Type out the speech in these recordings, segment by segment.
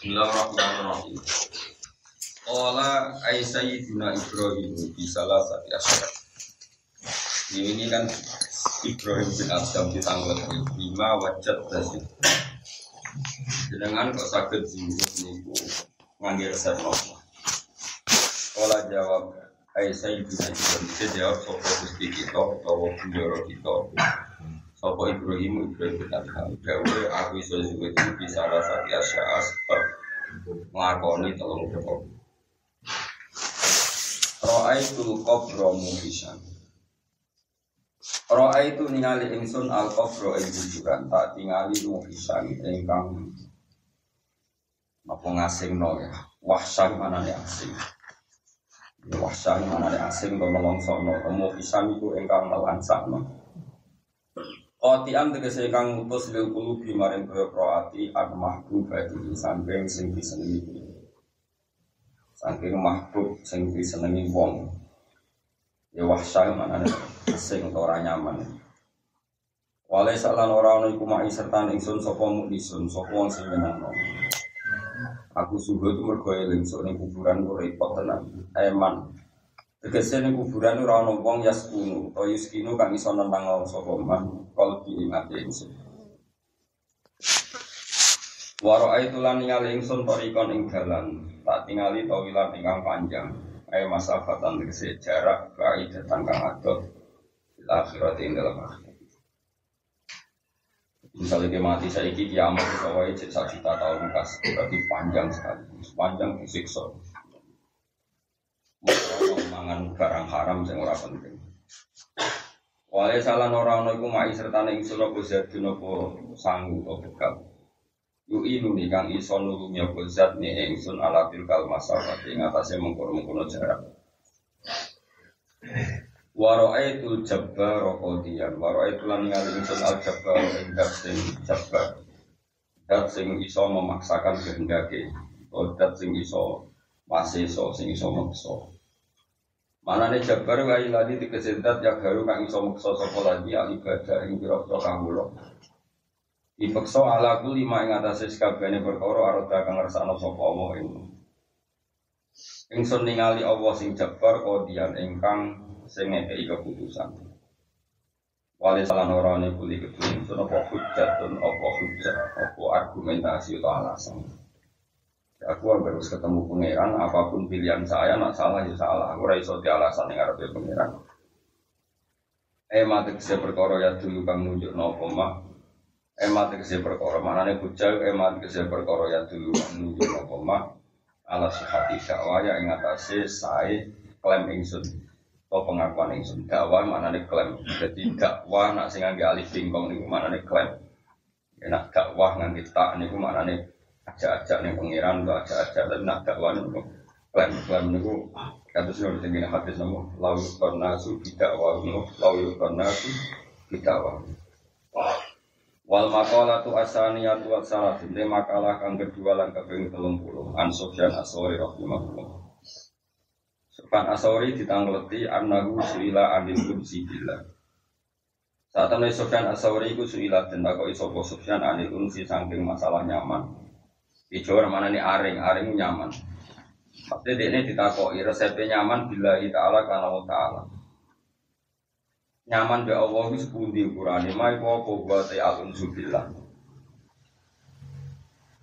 Bismillahirrahmanirrahim. Ola ay sayyidina Ibrahim di salah satu asyara. Ini kan Ibrahim bin Adam di tanggal lima wajat dasar. Dengan kok sakit jiwa niku ngangge resep nopo. Ola jawab ay sayyidina Ibrahim dia jawab sopo gusti kita utawa bendoro kita. Sopo Ibrahim Ibrahim bin Adam. Dawe aku iso zuwit di salah satu asyara sebab nglakoni telung perkara. Roa itu kubro muhisan. Roa itu ningali ingsun al kubro ing kuburan tak tingali muhisan ingkang apa ngasing no ya. Wahsan mana nih asing. Ya, Wahsan mana nih asing melongso no. Muhisan itu ingkang melansak no. Kotian tegese ingkang mutus lil kulubi maring proati an mahbubati samping sing disenengi. Saking mahbub sing disenengi wong. Ya wahsyah mana asing atau ora nyaman. Wale salan ora ono iku mai serta ingsun sapa muklisun sapa wong sing nyenengno. Aku subuh itu mergo eling sok ning kuburan ku repot tenan. Eman Tegese ning kuburan ora ono wong yaskunu utawa yuskinu kang iso nentang sapa man kalbi ing ati ingsun Waro itu lan ningali ingsun torikon ing dalan tak tingali tawilan ingkang panjang. Ay masafatan tegese jarak baik datang kang bil akhirat ing dalam akhirat. Misalnya dia mati saya iki kiamat bahwa cek satu juta tahun kas berarti panjang sekali panjang disiksa. mau mangan barang haram yang ora penting Wale salah orang orang iku mai serta ning ingsun apa zadun apa sangu apa bekal Yu inu nih kang iso nulungi apa zat nih ingsun ala tilkal masalah ing atase mengkono-mengkono jarak. Waro'aitul jabbar qadiyan waro'aitul lan ningali ingsun al jabbar ing dat sing jabbar. Dat sing iso memaksakan kehendake. Dat sing iso masih iso sing iso maksa. Mana nih jabbar wa iladi dikesendat ya garu kang iso maksa sapa lagi al ibadah ing pira-pira kawula. Dipeksa ala kuli ma ing atase sakabehane perkara arata kang ngersakno sapa Allah ing. Ingsun ningali Allah sing jabar kodian ingkang sing ngekeki keputusan. Wali salah norane kuli ingsun apa hujjatun apa hujjat apa argumentasi atau alasan. Ya, aku harus ketemu pangeran apa pun pilihan saya nak salah ya salah. Aku ora iso di alasan yang ngarepe pangeran. Eh mati kese perkara ya dulu kang nunjuk napa mak emat kese perkara. Manane bujal emat kese perkara ya dulu nunjuk apa mak ala sihati dakwah ya ing atase sae klaim ingsun atau pengakuan ingsun. Dakwah manane klaim jadi dakwah nak sing ngangge alif bingkong niku manane klaim enak dakwah ngangge tak niku manane ajak-ajak ning pangeran atau ajak-ajak tapi nak dakwah niku klaim klaim niku. Kados nur sing hadis nemu lau yukarna su bidakwah lau yukarna su bidakwah. Wal makalah tu asaniyah tu asalah Ini makalah kang kedua lan kaping telung puluh. An Sofyan Asori rahimahullah. Sofyan Asori ditangleti Annahu suila anil kunsi billah. Saat temen Sofyan Asori itu suila Dan takoi sopo Sofyan anil kunsi Sangking masalah nyaman Ijo mana nih? Aring, aring nyaman. Maksudnya dia ini ditakoi. Resepnya nyaman Bila ta'ala karena ta'ala. Nyaman be Allah wis pundi ukurane mai apa wa ta'alun subillah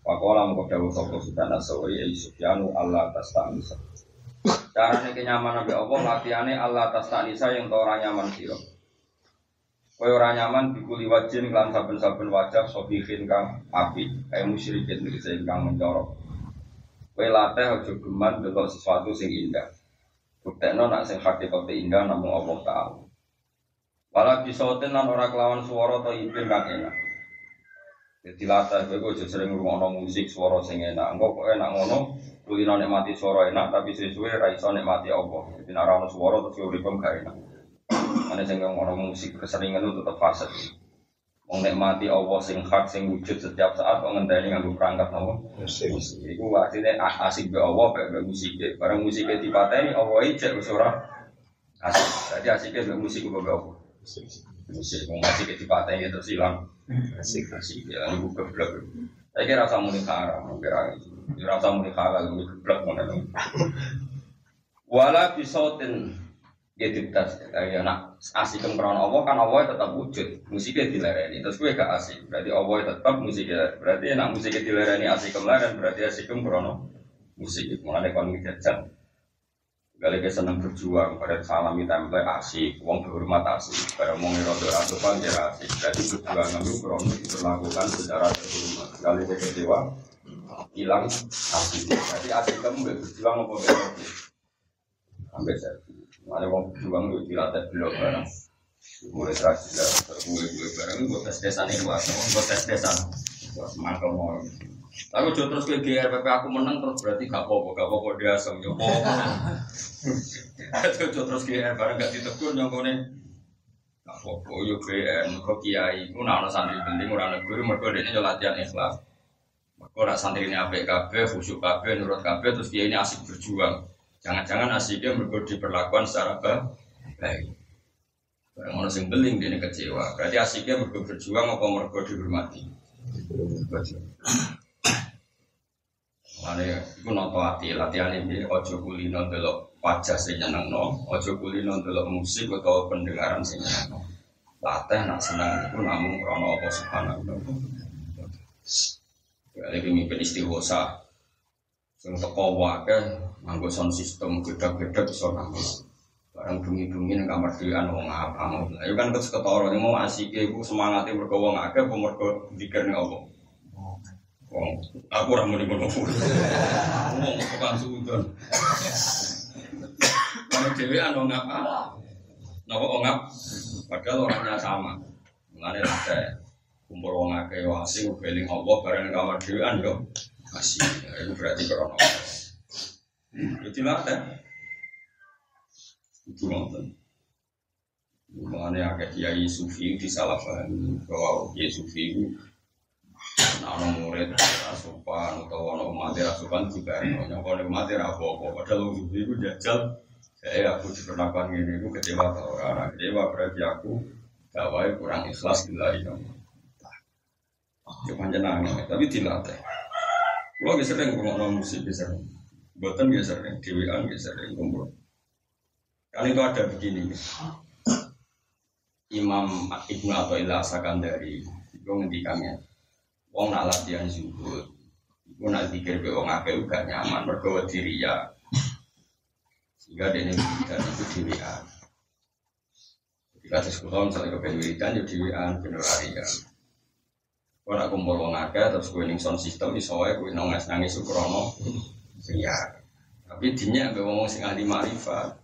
Pakola mengko dawuh sapa Sultan Asori ai Sufyanu Allah tastanisa. Carane kenyamanan be Allah latihane Allah tastanisa yang ora nyaman sira. Kowe ora nyaman dikuli wajin lan saben-saben wajah sobihin kang api kaya musyrikin iki kang mencorok. Kowe latih aja geman delok sesuatu sing indah. Buktekno nak sing hakikate indah namung Allah Ta'ala. Walau bisotin lan ora kelawan suara atau ibin kang enak. Jadi latah gue gue sering musik suara sing enak. Enggak kok enak ngono. Kulino nikmati suara enak tapi sesuai raiso nikmati Allah. Jadi nara ono suara terus uripem enak. Mana sing ngomong musik keseringan itu tetap fase. Wong nikmati Allah sing hak sing wujud setiap saat kok ngenteni nganggo perangkat apa? Musik. Iku artinya asik be Allah be musik. Barang musiknya dipateni Allah ijek wis ora asik. Jadi asiknya be musik be Allah musik ke dipatah gitu terus hilang asik asik ya buka blog saya kira sama nih haram kira rasa muni halal muni geblek ngono. Wala bisautin ya ditas ya nak asik krono Allah kan Allah tetap wujud musiknya dilereni terus gue gak asik berarti Allah tetap musiknya berarti nak musiknya dilereni asik kemarin berarti asik krono musik mulai kon jajan Gale ke seneng berjuang, pada salami template asik, wong berhormat asik, pada mau ngirodo asupan kira asik. Jadi berjuang kami krono diperlakukan secara terhormat. Gale ke kecewa, hilang asik. Jadi asik kamu berjuang apa berarti? Sampai saya, ada wong berjuang itu dilatih belok barang. Mulai terakhir, mulai mulai barang, buat tes desan ikhlas, buat tes desan, mangkel mau. Tapi jauh terus ke GRPP aku menang terus berarti gak apa-apa, gak apa-apa dia asem yo. Jauh terus GR bareng gak ditegur nyongkone. Gak apa-apa yo GR, kok kiai, ku nak santri penting ora ana guru mergo dene yo latihan ikhlas. Mergo nak santri ini kabeh, khusyuk kabeh, nurut kabeh terus dia ini asik berjuang. Jangan-jangan asiknya mergo diperlakukan secara baik. Barang orang sing beling dia kecewa. Berarti asiknya mergo berjuang apa mergo dihormati. Mane iku noto ati latihan ini ojo kulino delok wajah sing nyenengno, ojo kulino delok musik utawa pendengaran sing nyenengno. Latih nak seneng iku namung krana apa subhanahu wa taala. Mimpin istighosa. Sing teko wae nganggo sound system gede-gede iso. Barang bengi-bengi ning kamar dhewean wong apa mau. Ayo kan kes ketara mau asike iku semangate mergo wong akeh apa mergo zikir ning Allah. Wong, aku ora muni ngono. Wong tukang sudon. Kalau dhewean wong apa? Napa wong? Padahal orangnya sama. Mulane ada kumpul wong akeh asing beling Allah bareng kamar dhewean yo. Asih, itu berarti krono. Jadi latih. Itu nonton. Mulanya agak kiai sufi di salah paham bahwa kiai sufi itu orang murid asupan atau orang mati asupan juga yang kalau mati apa apa padahal sufi itu jajal saya aku diperlakukan ini aku kecewa kalau orang kecewa berarti aku gawai kurang ikhlas bila itu Cuma jenang, tapi dilatih. Bisa sering ngomong musik bisa, buatan bisa sering, dewan bisa sering kumpul. Kan itu ada begini. Imam Ibnu Athaillah Sakandari itu ngendikannya. Wong nak latihan zuhud, iku nak dikir be wong akeh gak nyaman mergo diri ya. Sehingga dia dan itu dewean. Ketika sekolah misalnya kepen wiridan ya dewean bener ya. Kau nak kumpul wong akeh terus gue sound system iso wae gue nangis nangis ukrono siar. Tapi dinya be wong sing ahli makrifat.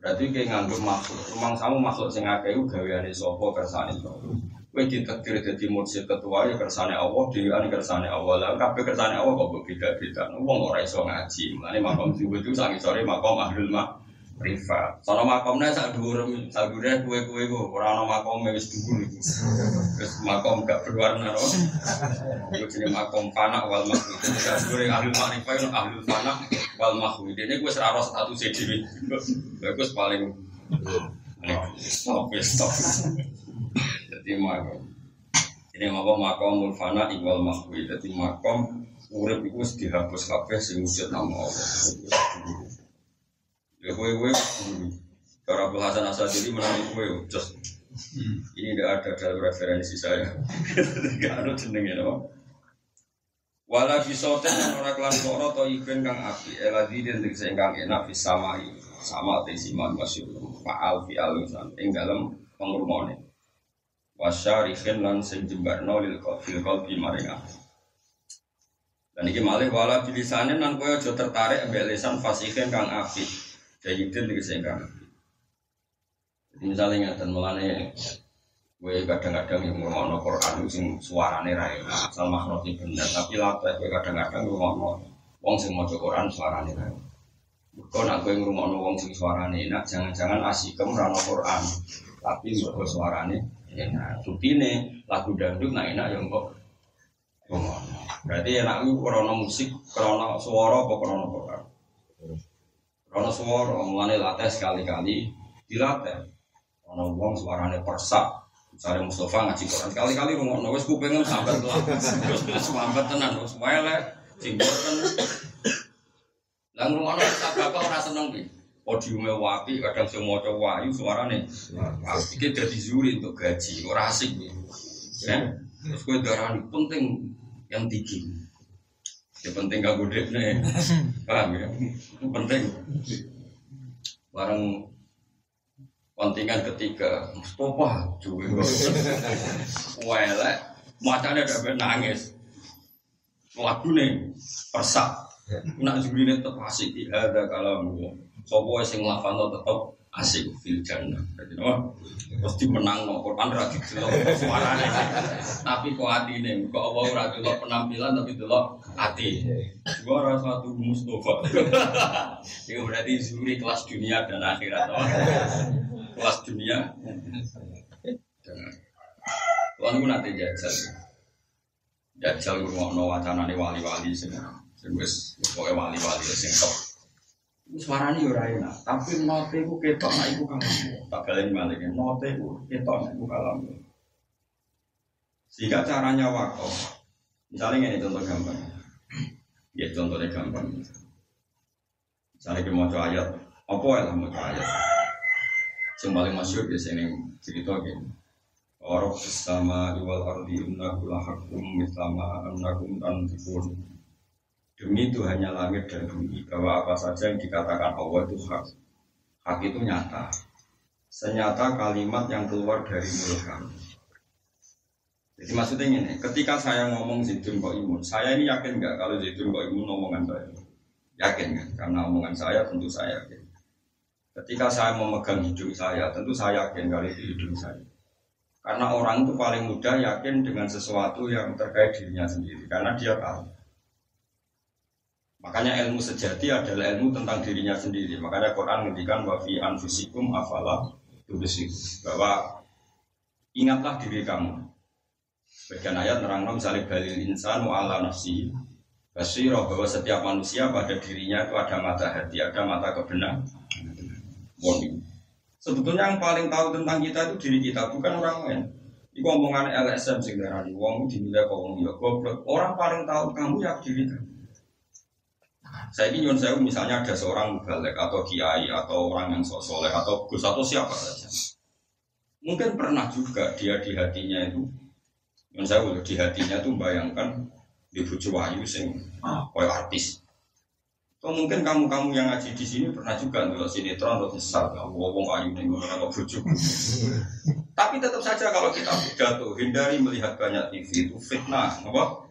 Berarti kayak nganggep makhluk. Rumang samu makhluk sing akeh gaweane sapa kersane sapa. Kowe ditakdir dadi mursyid ketua ya kersane Allah, dhewean kersane Allah. Lah kabeh kersane Allah kok beda-beda. Wong ora iso ngaji. Mulane makom subuh itu sangi sore makom ahlul mak privat. Sono makomnya sak dhuwur sak dhuwure kue-kue ku ora ana makome wis dhuwur iku. Wis makom gak berwarna ro. Iku jenenge makom panak wal mahwi. Sak dhuwure ahli makrifah ono ahli panak wal mahwi. Dene kuwi wis ora status e dhewe. Bagus paling stop stop. Jadi makom. Ini makom makom fana iwal mahwi. Jadi makom urip iku wis dihapus kabeh sing wujud nama Allah. Ya kue kue, cara Abdul Hasan Asadili menang kue, just ini tidak ada dalam referensi saya. Tidak ada jenengnya, no? Wala bisoten yang ora kelan koro to iben kang api. Eladi dan tegese kang enak bis sama sama te siman masyhur fa'al fi alusan ing dalem pengrumone wasyarikhin lan sing jembarno lil fil qalbi maring dan iki malih wala bilisane nang kowe aja tertarik ambek lisan fasihin kang api Sayyidin itu sehingga Jadi misalnya ngatan melane Gue kadang-kadang yang ngomong Quran sing suarane rai asal makhroti bener. Tapi latih gue kadang-kadang ngomong wong sing maca Quran suarane rai Kau nak gue ngomong wong sing suarane enak jangan-jangan asikem rano Quran tapi mergo suarane enak. Nih lagu dangdut nak enak yang kok ngomong berarti enak itu krono musik krono suara apa krono Quran kalau suara mulane latih sekali-kali dilatih. Ono wong suarane persak, misalnya Mustafa ngaji Quran sekali-kali ngomong wis kupingnya sampai telat, wis sampai tenan, wis wele, Sing boten Lah ngono tak bakal ora seneng ki. Podiume wapi kadang sing maca wayu suarane. Iki dadi zuri untuk gaji, ora asik ki. Ya. Terus kowe darani penting yang tinggi. Ya penting gak gede nih. Paham ya? Penting. Bareng Kontingan ketiga, Mustafa juga. Welek, matanya ada nangis. Lagu nih, persak. Nak jubline tetap asik ada kalau Sopo sing lafano tetap asik fil jannah. Jadi no, pasti menang no Quran ra didelok suarane. Tapi kok atine, kok Allah ora delok penampilan tapi delok ati. Gua ora satu Mustafa. Itu berarti zuri kelas dunia dan akhirat. Kelas dunia. Tuhan itu nanti jajal. Jajal ngomong wacana nih wali-wali sing wis pokoke wali-wali top. Iku suarane yo ora enak, tapi note ku ketok nek iku kalam. Tak baleni malih note ku ketok nek iku kalam. Sehingga caranya wakaf. Misalnya ini contoh gampang. Ya contohnya gampang. Misalnya kita mau ayat, apa ya mau ayat? Yang paling masyur biasanya cerita gini. Orang bersama iwal ardi innahu lahakum mislama annakum tanfikun. Demi itu hanya langit dan bumi bahwa apa saja yang dikatakan Allah itu hak. Hak itu nyata. Senyata kalimat yang keluar dari mulut kami. Jadi maksudnya ini, ketika saya ngomong Zaitun kok imun, saya ini yakin nggak kalau Zaitun kok imun omongan saya? Yakin kan? Karena omongan saya tentu saya yakin. Ketika saya memegang hidung saya, tentu saya yakin kali itu hidung saya. Karena orang itu paling mudah yakin dengan sesuatu yang terkait dirinya sendiri, karena dia tahu. Makanya ilmu sejati adalah ilmu tentang dirinya sendiri. Makanya Quran ngendikan wa fi anfusikum afala bahwa ingatlah diri kamu. Bagian ayat nerang misalnya balil insan wa ala nafsi Basirah bahwa setiap manusia pada dirinya itu ada mata hati, ada mata kebenaran. Sebetulnya yang paling tahu tentang kita itu diri kita, bukan orang lain. Ini omongan LSM sing darani wong dinilai kok wong ya goblok. Orang paling tahu kamu ya diri kamu. Saya ini nyun saya misalnya ada seorang mubalek atau kiai atau orang yang sok soleh atau gus atau siapa saja. Mungkin pernah juga dia di hatinya itu, nyun saya di hatinya tuh bayangkan di bucu wahyu sing koyo artis. Atau mungkin kamu-kamu yang ngaji di sini pernah juga ndelok sinetron atau besar, wong ayu ning ngono bojo. Tapi tetap saja kalau kita pidato hindari melihat banyak TV itu fitnah, apa?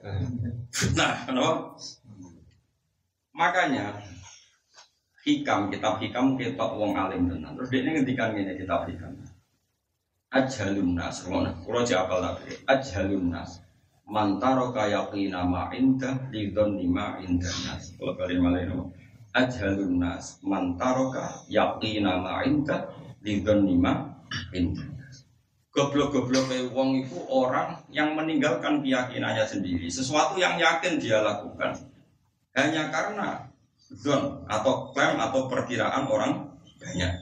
Fitnah, kenapa? Makanya hikam kitab hikam kita wong alim tenan. Terus dia ngendikan ngene kitab hikam. Ajhalun nas, ngono. Kulo apal tak Ajhalun nas. Mantaro kaya qina ma inda lidon lima inda nas. Kalau kali malah ini Ajhalun nas. Mantaro kaya qina ma inda lidon lima inda Goblok-goblok wong itu orang yang meninggalkan keyakinannya sendiri. Sesuatu yang yakin dia lakukan hanya karena zon atau klaim atau perkiraan orang banyak.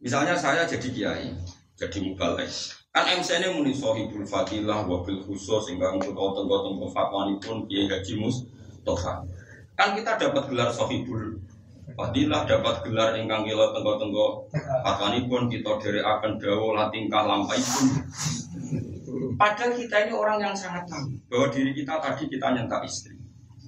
Misalnya saya jadi kiai, jadi mubalek. Kan MC ini muni sohibul fadilah wabil khusus sehingga untuk otot-otot fatwani pun kiai haji. Kan kita dapat gelar sohibul fadilah, dapat gelar ingkang kilo tenggo-tenggo fatwani pun kita dari akan dawo tingkah lampai pun. Padahal kita ini orang yang sangat tahu bahwa diri kita tadi kita nyentak istri.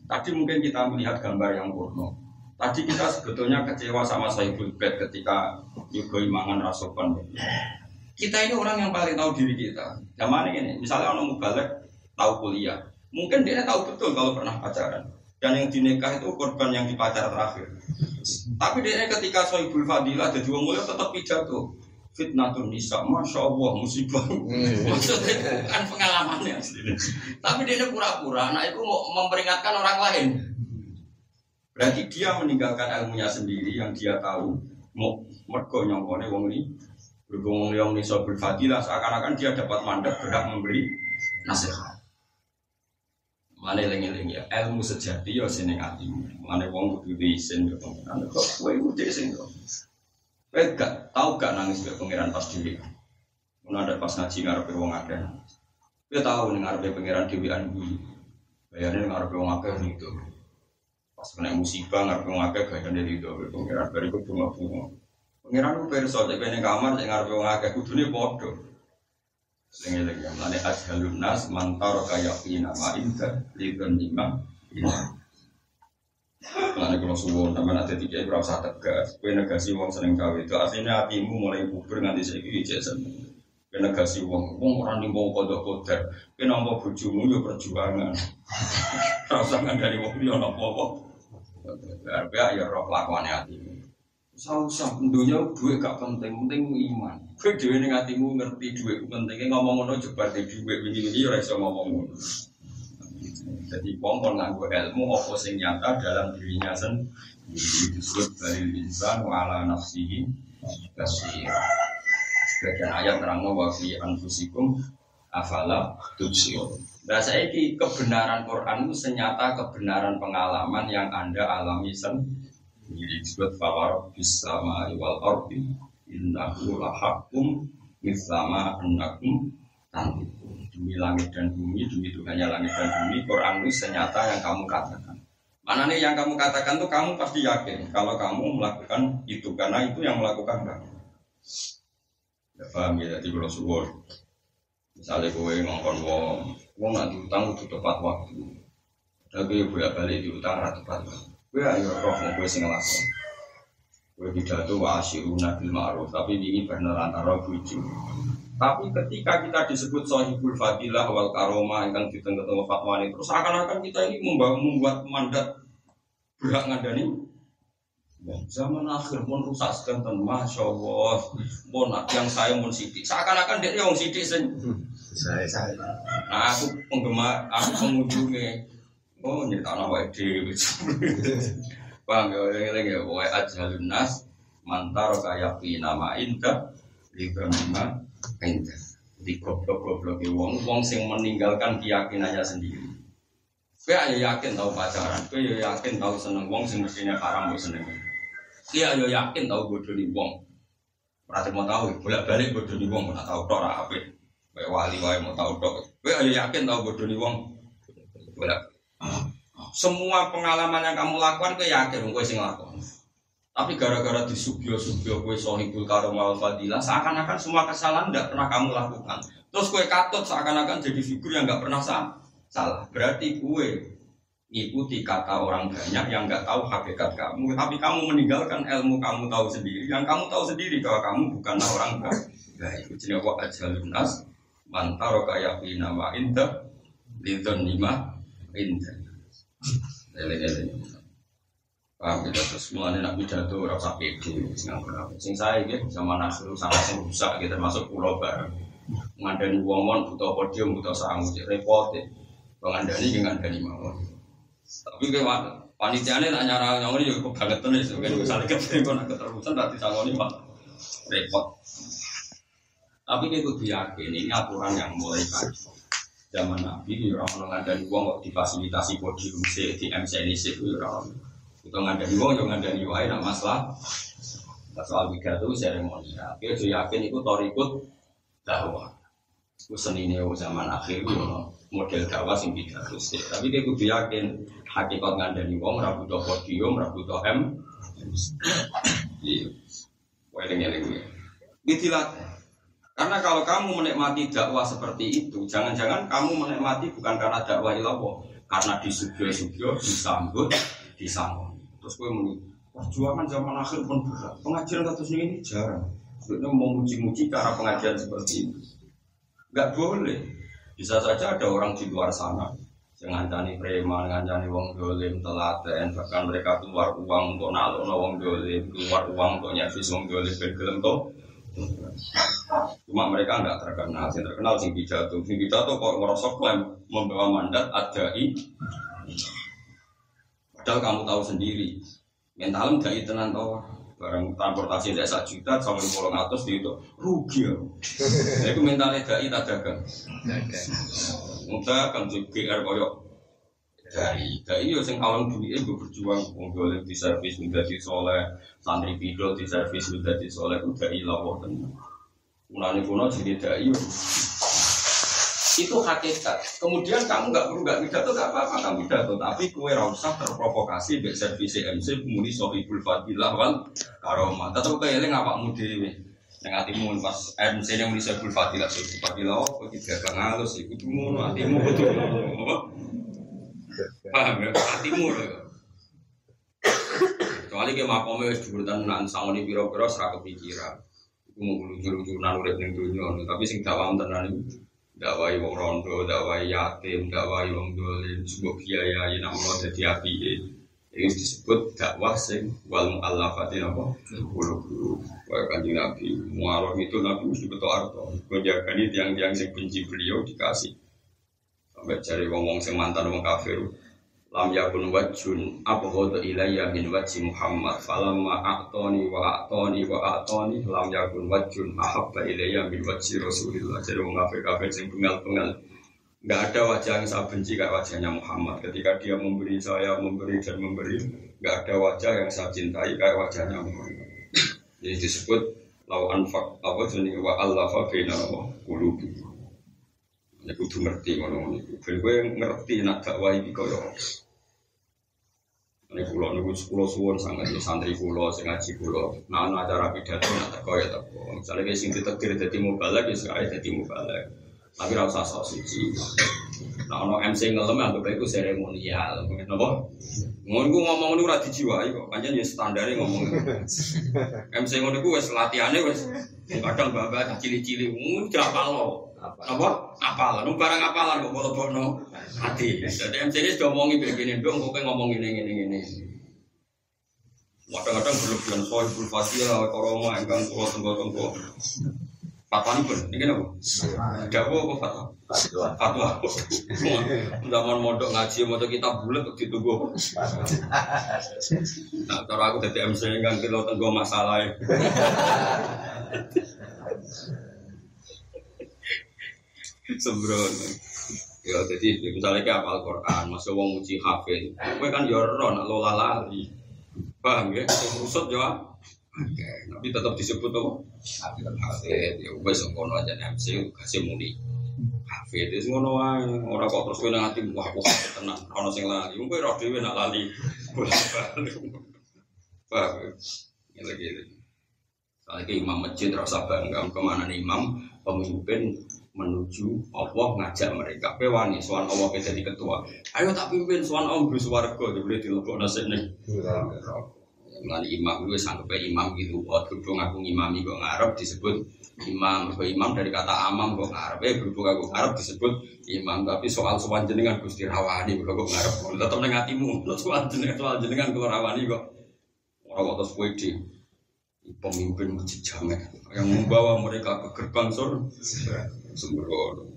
Tadi mungkin kita melihat gambar yang porno. Tadi kita sebetulnya kecewa sama Saiful Bed ketika juga imangan rasokan. Kita ini orang yang paling tahu diri kita. Zaman ini, misalnya orang balik tahu kuliah, mungkin dia tahu betul kalau pernah pacaran. Dan yang dinikah itu korban yang dipacar terakhir. Tapi dia ketika Sohibul Fadilah jadi mulia tetap pidato fitnatun nisa, masya Allah musibah. Hmm. Maksudnya bukan pengalamannya. Tapi dia pura-pura, nah itu mau memperingatkan orang lain. Berarti dia meninggalkan ilmunya sendiri yang dia tahu. Mau mergo nyongkone wong ini berhubung yang nisa berfadilah seakan-akan dia dapat mandat berhak memberi nasihat. Mana lengi-lengi ya, ilmu sejati ya seneng hatimu. Mana wong kudu diisin ya pengen. Kok kowe kudu diisin kok. Kowe gak tau gak nangis ke pangeran pas dhewe. Mun ada pas ngaji ngarepe wong akeh. Kowe tau ning ngarepe pangeran dhewean kuwi. Bayarnya ngarep wong akeh gitu. Pas kena musibah ngarep wong akeh gayane itu pengiran bariku bunga-bunga. Pengiran ku perso cek kene kamar cek ngarep wong akeh kudune padha. Sing eling ya mlane ajhalun nas mantar kaya pina ma inda lidun imam. Mulane kalau suwon sampean ada tiga ora usah tegas. Kowe negasi wong seneng gawe itu artinya hatimu mulai kubur nganti saiki ijek seneng. Kowe negasi wong wong ora nimbo kodok kodar. Kowe nampa bojomu yo perjuangan. Ora usah ngandani wong liya napa-apa. Biar ya roh kelakuane hatimu. Usah-usah dunia duit gak penting, penting iman. Kowe dhewe ning hatimu ngerti duit pentingnya ngomong ngono jebar di duit wingi-wingi ora iso ngomong ngono. Jadi wong kon nganggo ilmu apa sing nyata dalam dirinya sendiri disebut dari insan wa ala nafsihi basir. Sebagian ayat terangno wa fi anfusikum afala tubsirun. Nah saiki kebenaran Quran itu senyata kebenaran pengalaman yang Anda alami sendiri disebut fawar bisama wal ardi innahu lahakum mislama annakum tantikum demi langit dan bumi, demi Tuhannya langit dan bumi, Quran itu senyata yang kamu katakan. Mana nih yang kamu katakan tuh kamu pasti yakin kalau kamu melakukan itu karena itu yang melakukan kamu. Ya paham ya, jadi kalau. Misalnya gue ngongkon wong, wong nanti utang itu tepat waktu. Tapi gue balik di utang rata tepat waktu. Gue ayo roh gue sing ngelakon. Gue tidak tuh wa asyiruna bil ma'ruf, tapi ini bener antara bujuk. Tapi ketika kita disebut sahibul fadilah wal karoma yang ditengah ketemu fatwa ini, terus akan-akan kita ini membuat mandat berhak ngandani. Ya, zaman akhir pun rusak sekanten masya Allah. Pun yang saya pun sidik. Seakan-akan dia yang sidik sen saya saya. Nah aku penggemar aku pengunjungnya oh nyerita nama dewi bang ya yang ya wa ajhalun nas mantar kayak nama indah libra ente di goblok-goblok wong wong sing meninggalkan keyakinannya sendiri Kowe ayo yakin tahu pacaran, kowe yo yakin tahu seneng wong sing mestinya haram mbok seneng. Kowe ayo yakin tahu bodoni wong. Berarti mau tahu, bolak-balik bodoni wong ora tahu tok ora apik. Kowe wali wae mau tahu tok. Kowe ayo yakin tahu bodoni wong. Bolak. Semua pengalaman yang kamu lakukan kowe yakin kowe sing lakon. Tapi gara-gara di subyo-subyo kue sohibul karomal fadilah, seakan-akan semua kesalahan tidak pernah kamu lakukan. Terus kue katut seakan-akan jadi figur yang nggak pernah salah. Salah. Berarti kue ikuti kata orang banyak yang nggak tahu hakikat kamu, tapi kamu meninggalkan ilmu kamu tahu sendiri, yang kamu tahu sendiri bahwa kamu bukanlah orang baik. Jadi wa ajalun nas mantaro kaya nama indah lidon lima indah. Paham kita terus mulanya nak pidato rasa pede sing saya gitu sama nasru sama sing rusak gitu termasuk pulau bareng. Ngandani wong butuh podium butuh sangu repot ya ngandani ki ngandani mawon. Tapi kayak panitiane nak nyara nyawani yo kebangetan ya. Sebagai misalnya kepengen kok nak keterusan tak disangoni mah repot. Tapi kayak kudu yakin ini aturan yang mulai kacau zaman Nabi orang orang ngandani wong kok difasilitasi podium di MC ini sih orang itu ngandani wong, yo ngandani wae nak masalah. Nah, soal pidato seremonial. Kita tuh yakin itu torikut dakwah. Itu seni neo zaman akhir itu model dakwah sing pidato. Tapi kita kudu yakin hakikat ngandani wong, rabu to podium, rabu to M. Iya. Wae dengen Dilatih. Karena kalau kamu menikmati dakwah seperti itu, jangan-jangan kamu menikmati bukan karena dakwah ilah karena disugio-sugio, disambut, disambut. Terus gue muni, perjuangan zaman akhir pun berat. Pengajian kasus ini jarang. Sebetulnya mau muji-muji cara pengajian seperti ini. Gak boleh. Bisa saja ada orang di luar sana yang ngancani preman, ngancani wong dolim, telaten, bahkan mereka keluar uang untuk nalo wong dolim, keluar uang untuk nyervis wong dolim, bergelem toh. Cuma mereka tidak terkenal, yang terkenal sing pidato, sing pidato kok ngerasa klaim membawa mandat adai Padahal kamu tahu sendiri, mentalem gak tenan tau barang transportasi dari satu juta sampai pulau atas di itu. Rugi ya. Itu mentalnya dai tak dagang. Mudah kan GR koyok. Dari dari yo sing awal duit gue berjuang. Menggolek di servis menjadi soleh santri pidol di servis menjadi soleh udah ilah tenan. Mulane kuno jadi dai Itu hakikat. Kemudian kamu nggak perlu nggak pidato, nggak apa-apa kamu pidato. Tapi kue rasa terprovokasi bek servis MC muni sohibul fadilah wal karomah. Tetap kayak ini ngapa dewi. Yang hatimu pas MC yang muni sohibul fadilah sohibul fadilah. Oh, tidak bang halus. Ikut ngono hatimu betul. Paham ya? Hatimu. Kecuali ke makomnya wis dhuwur tenan sangone pira-pira ora kepikiran. Iku mau lucu-lucunan urip ning dunya, tapi sing dakwah tenan iku dakwai wong rondo, dakwai yatim, dakwai wong dolim, sebuah biaya yang Allah jadi api ini disebut dakwah sing wal mu'allafati apa? Bulu-bulu Kayak kanjeng Nabi. Itu Nabi mesti betul arto. Menjagani tiang-tiang sing benci beliau dikasih. Sampai cari wong-wong sing mantan wong kafir lam yakun wajun abghadu ilayya min wajhi Muhammad. Falamma a'tani wa a'tani wa a'tani lam yakun wajun ahabba ilayya min wajhi Rasulillah. Jadi wong kafir-kafir sing pengal-pengal Enggak ada wajah yang saya benci kayak wajahnya Muhammad. Ketika dia memberi saya memberi dan memberi enggak ada wajah yang saya cintai kayak wajahnya Muhammad. Jadi disebut lau anfaq apa jenis wa allafa baina ini kudu ngerti ngono niku ben kowe ngerti nak dakwah iki koyo ini pulau niku pulau suwon sangat ya santri pulau sing ngaji pulau. Nah, ana acara pidato nak teko ya teko. Misalnya kayak sing ditektir dadi mubalak ya sekali dadi mubalak. Tapi rasa sok suci. Nah, ono MC ngelem anggap iku seremonial. Napa? Ngono ku ngomong niku ora dijiwai kok. Pancen ya standare ngomong. MC ngono ku wis latihane wis kadang bapak cili-cili mudah kalau apa? Apalan, nu barang apalan kok bolo bono hati. Jadi MC ini sudah ngomongi begini dong, kok ngomong ini ini ini. Kadang-kadang berlebihan soal berfasilah, koroma, engkang tua tenggo tenggo. Fatwa ini pun, ini apa? Dawa apa fatwa? Fatwa. Zaman mondok ngaji, mondok kita bulat untuk ditunggu. Nah, kalau aku jadi MC kan kilo tenggo masalah. Sembrono. Ya jadi misalnya kayak apal Quran, masuk wong uji hafid, kowe kan yo ora nak lola lali. Paham ya? Sing rusut yo Oke, tapi tetap disebut apa? Hafid. Hafid. Ya wis ngono aja MC kasih muni. Hafid itu ngono wae. Ora kok terus kowe ati wah kok tenang ono sing lali. Kowe ora dhewe nak lali. Paham ya? Lagi. Soalnya imam masjid rasa bangga ke mana nih imam pemimpin menuju Allah ngajak mereka. Pewani soal Allah jadi ketua. Ayo tak pimpin soal Allah gue suwargo boleh dilebok nasi nih Mulai imam gue sampai imam gitu, oh berhubung aku imami gue ngarep disebut imam, gue imam dari kata amam gue ngarep, eh berhubung aku ngarep disebut imam, tapi soal soal jenengan gusti rawani gue gue ngarep, tetap nengatimu, soal jenengan soal jenengan gue rawani kok, orang waktu sepeda, pemimpin masjid jamek yang membawa mereka ke gerbang surga sembrono.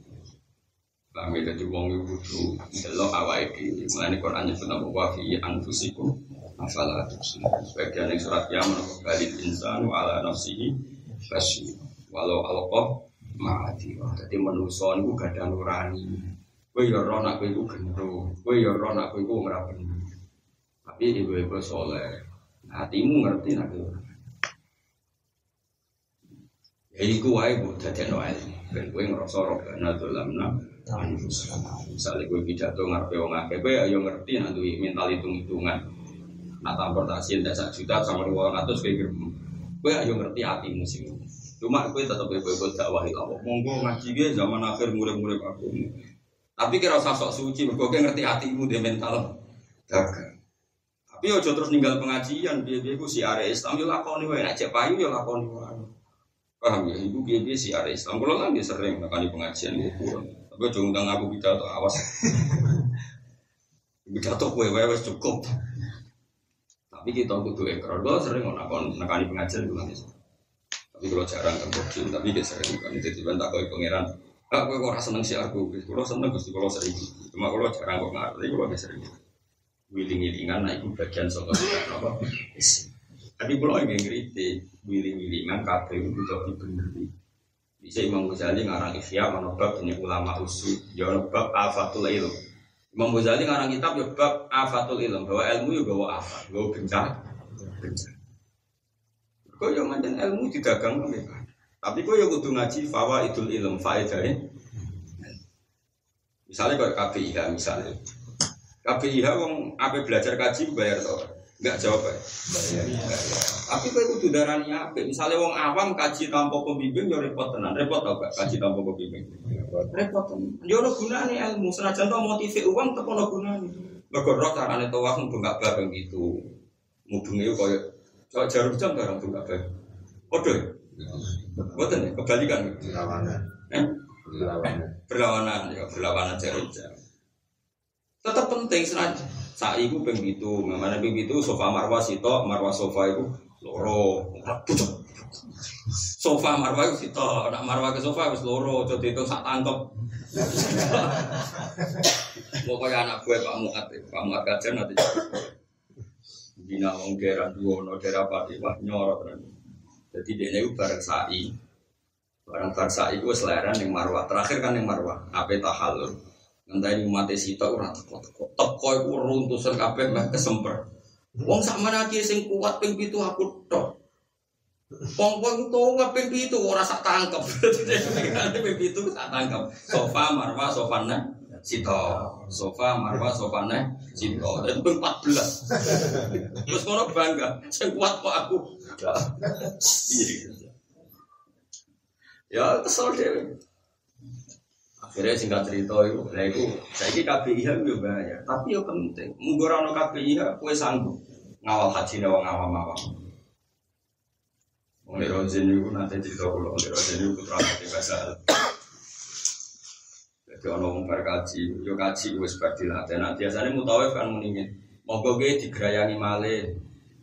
Kami jadi wong ibu tuh delok awake dhewe. Mulane Quran nyebut apa wa fi anfusikum afala tubsirun. Sebagian yang surat Yaman balik insan wa ala nafsihi basir. Walau ma'ati. Jadi manusia niku gada nurani. Kowe ya ora nak kowe iku gendro. Kowe ya ora nak kowe iku ora bener. Tapi ibu-ibu soleh. Hatimu ngerti nak kowe. Ya iku wae bu dadekno ilmu. Ben kowe ngrasa robbana dolamna Misalnya gue pidato ngarepe wong akeh, gue ayo ngerti nak duwe mental hitung-hitungan. Nah transportasi ndak sak juta sama dua ratus kayak gitu. Gue ayo ngerti hatimu sih. Cuma gue tetap bebo dakwah Allah. Monggo ngaji gue zaman akhir murid-murid aku. Tapi kira usah sok suci, gue ngerti hatimu dia mental. Tapi ojo terus ninggal pengajian, dia dia gue si area Islam yo lakoni wae, nek payu yo lakoni wae. Paham ya? Ibu dia dia si area Islam. Kalau kan dia sering nakani pengajian gue kurang. Tapi jangan undang aku pidato awas. pidato kue wes cukup. Tapi kita kudu ekor. Gue sering nakon nakani pengajian gue nanti. Tapi kalau jarang kan bocil, tapi dia sering kan. Jadi tak kau pangeran. Gue kok seneng sih aku. Kalau seneng gusti kalau sering. Cuma kalau jarang kok nggak. Tapi kalau sering. Wiling-wilingan, nah itu bagian soal apa? Tapi kalau yang ngerti, wiling-wilingan kabeh itu bener. Bisa Imam Ghazali ngarang Ihya menobak ini ulama usul, ya bab afatul ilm. Imam Ghazali ngarang kitab ya bab afatul ilm, bahwa ilmu ya bawa afat, bawa bencana. Bencana. Kau yang manjan ilmu didagang mereka. Tapi kau yang kudu ngaji fawa idul ilm faedahnya. Misalnya kalau KPIH misalnya. KPIH wong apa belajar kaji bayar tau? Enggak jawab ya. Tapi kowe kudu darani apa? Misalnya wong awam kaji tanpa pembimbing ya repot tenan. Repot tau gak kaji tanpa pembimbing? Repot tenan. Ya ono gunane ilmu senajan to motive uang tetep ono gunane. Mergo roh carane tawaf mung gak bareng gitu. Mubenge koyo Cok jarum jam barang tuh gak Podo ya? Boten ya, kebalikan. Berlawanan. Eh? Berlawanan. Berlawanan ya, berlawanan jarum jam. Tetap penting senajan. Saat itu ping itu, memang ping itu sofa marwah sito, marwah sofa itu loro. Sofa marwah itu sito, nak marwah ke sofa itu loro, jadi itu sak tangkep. Mau kayak anak gue Pak Muat, Pak Muat kajian nanti. Bina wong daerah dua, no daerah pati, wah nyorot. Jadi dia ini bareng sa'i, bareng bareng sa'i gue seleran yang marwah. Terakhir kan yang marwah, apa tahalul. Nanti umat sita ora teko-teko. Teko iku runtusan kabeh meh kesemper. Wong sak menaki sing kuat ping pitu aku tok. Wong wong tuwa ping pitu ora sak tangkep. Nanti ping pitu sak tangkep. Sofa marwa sofane sita. Sofa marwa sofane sita. Dan ping 14. Terus ngono bangga, sing kuat kok aku. Iya. Ya kesel dhewe. Akhirnya singkat cerita itu, nah itu saya KPIH itu bahaya, tapi ya penting. Mungkin orang KPIH, kue sanggup ngawal haji nawang awam awam. Mulai Rozin itu nanti cerita kalau mulai Rozin itu putra hati bahasa. Jadi orang ngomong berkaji, yo kaji wes berdilatih. Nah biasanya mutawif kan meningin, mau gue digerayangi male,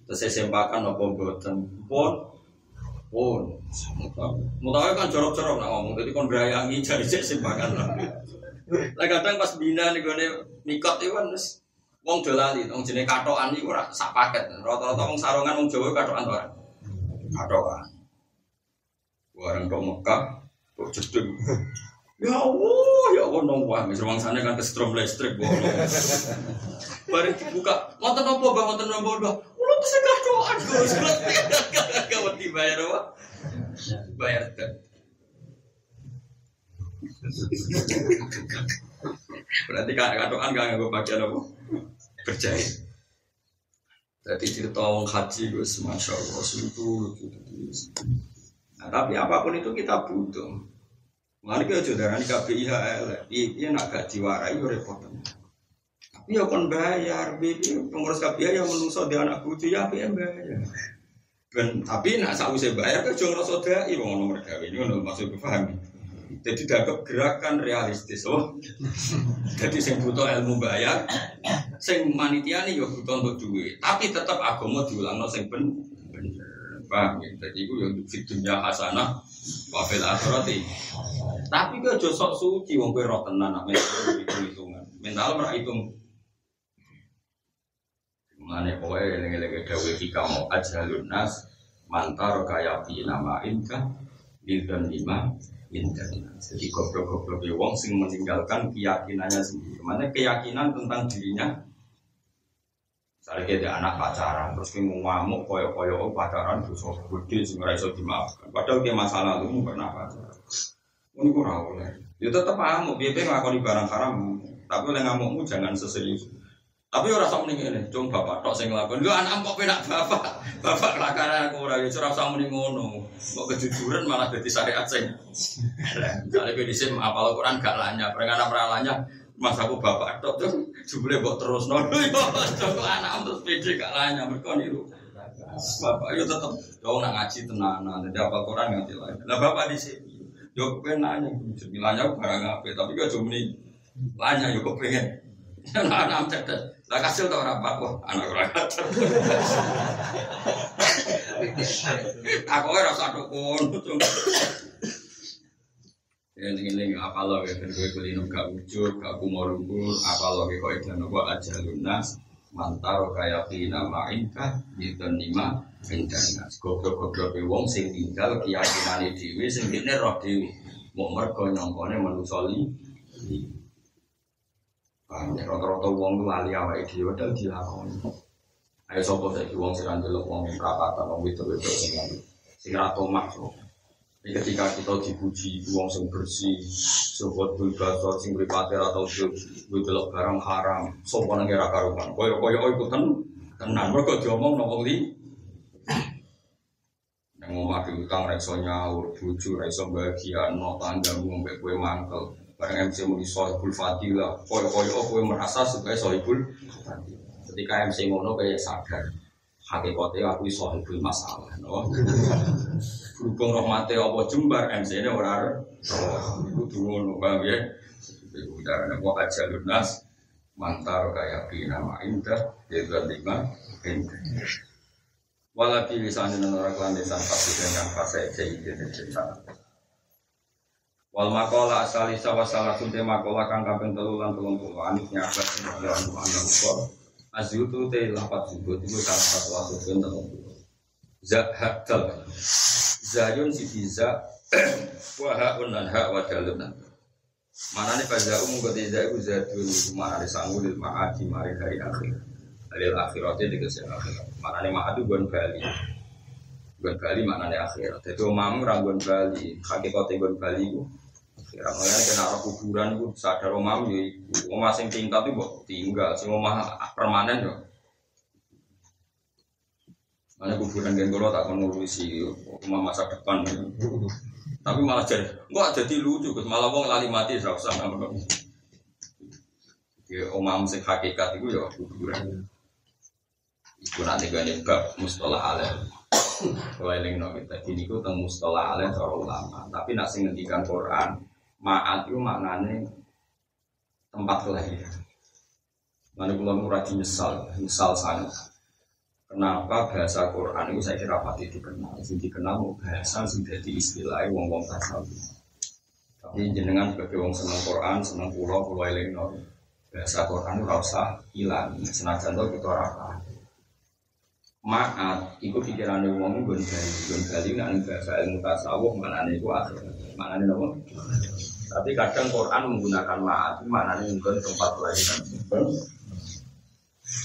terus saya sempakan apa boten, pun pun mutawif kan jorok-jorok nak ngomong, jadi kon gerayangi jadi cek sempakan lah. Lah kadang pas bina nih gue mikot itu kan terus wong dolali, wong jenis katoan itu ora sak paket. Rata-rata wong sarungan wong Jawa katoan tuh. Katoan. Bareng ke Mekah, kok jedeng. Ya Allah, ya Allah nong wah, misal sana kan ke strom listrik bono. Bareng dibuka, ngoten nopo bang, ngoten nopo bang. Ulo tuh saya katoan, gus. Gak dibayar apa? Bayar kan. Berarti kak katoan gak nggak bagian apa? Berjahit. Jadi cerita wong haji gus, masya Allah, itu. Nah, tapi apa pun itu kita butuh. Mari kita jodoh ini KPIH iya nak gaji warai yo repot. Tapi ya kon bayar, bibi pengurus KPIH yang menungso di anak bucu ya tapi bayar. Ben, tapi nak sausé bayar kan jangan rasa dai wong nomor gawe ini ngono maksud paham. Jadi dianggap gerakan realistis oh. Jadi sing butuh ilmu bayar, sing manitia nih yo butuh untuk duit. Tapi tetap agama diulangno sing ben bener. Paham ya? Jadi itu yang di dunia hasanah wafil akhirati. Tapi gue josok suci, wong gue roh tenan, nak mental hitung hitungan, mental merah hitung. Mana kowe lengi-lengi dawe hikam lunas, mantar kaya pi nama inka, dan lima. Jadi goblok-goblok wong sing meninggalkan keyakinannya sendiri. Mana keyakinan tentang dirinya Misalnya kita anak pacaran, terus kita ngamuk koyo-koyo oh, pacaran dosa gede sing ora iso dimaafkan. Padahal dia masa lalu pernah pacaran. Ini kurang oleh. Ya tetap ngamuk, dia pengen ngakoni barang haram, tapi oleh ngamukmu jangan seserius. Tapi ora sak muni ngene, cung bapak tok sing nglakoni. Lho anak kok penak bapak. Bapak kelakuan aku ora ya ora usah muni ngono. Kok kejujuran malah dadi syariat sing. Misalnya kowe dhisik apal Quran gak lanyah, perengana peralanya Mas aku bapak tok tuh jebule mbok terus nono yo Joko anak terus pede gak lanyah mergo niru. Bapak yo tetep yo nak ngaji tenanan, jadi apal Quran nganti lain. Lah bapak dhisik yo pengen nanya, bilangnya barang apa, tapi kok cuma lanya yo kok pengen. Anak-anak cerdas, lah kasil tau ora apa anak ora. Aku ora rasa dukun. Yang ini apa lo ya, gue kulino gak wujud, gak kumorungkur, apa lo ya kok ikan apa aja lunas, mantaro kayak pina mainkah, gitu nima, Endanas, goblok-goblok wong sing tinggal keyakinane dhewe sing dene roh dhewe. Mau mergo nyongkone manusa li. Paham ya rata-rata wong ku lali awake dhewe padahal dilakoni. Ayo sapa saiki wong sing ndelok wong prapatan wong wedok-wedok sing. Sing ra tomak. Ketika kita dipuji uang sing bersih, sobat dul basor sing berpater atau gue delok barang haram, sopan nang kira karuan. Koyo iku ten tenan mergo diomong nopo li. Nang omah utang ra nyaur, bojo ra bahagia, no tanggamu mbek kowe mangkel. Bareng MC muni sohibul fadilah, koyo kowe merasa sebagai sohibul fadilah. Ketika MC ngono kayak sadar, hakikatnya aku sohibul masalah. No? Berhubung rahmati apa jembar MC ini orang itu dulu paham ya. Itu darahnya wa aja lunas mantar kayak bina ma indah itu lima indah. Walaki lisanin orang kelandesan pasti dengan fase jadi cerita. Wal makola asali sawa salah sunte makola kang kaping telu telung puluh anis nyabat sembilan puluh Azyutu te lapat zubut itu salah satu asusun telung puluh. Zat hakal Zayun si biza wa haun lan ha wa dalun lan. Mana nih pada umum ketiga itu zatun mana nih sanggup lil ma'adi mari hari akhir. Lil akhiratnya di kesel akhirat. Mana nih ma'adu gon bali. Gon bali mana nih akhirat. Jadi omamu ranggon bali. Hakikatnya gon bali itu. Akhirat. Makanya kena roh kuburan itu sadar omamu ya itu. Omah sing tingkat itu kok tinggal. Sing omah permanen ya. Mana kuburan gen kalau tak ngurusi rumah masa depan. Tapi malah jadi, enggak jadi lucu. Malah wong lali mati usah ngono. Ya omam sing hakikat itu ya kuburan. Iku nanti gue nih bab mustalah alim. Kalau eling no kita ini ku tentang mustalah alim cara ulama. Tapi nak sing ngendikan Quran, maat itu maknanya tempat kelahiran. Mana kula rajin nyesal, nyesal sangat. Kenapa bahasa Quran itu saya kira pasti dikenal. Sing dikenal bahasa sing jadi istilahnya wong wong tasawuf. Jadi jenengan sebagai wong seneng Quran, seneng pulau pulau eling no. Bahasa Quran itu rasa hilang. Senajan to kita ora Maat, itu pikiran wong gun gali, gun gali nak bahasa ilmu tasawuf mana itu akhir, mana ini nopo. Tapi kadang Quran menggunakan maat, mana ini gun tempat kelahiran.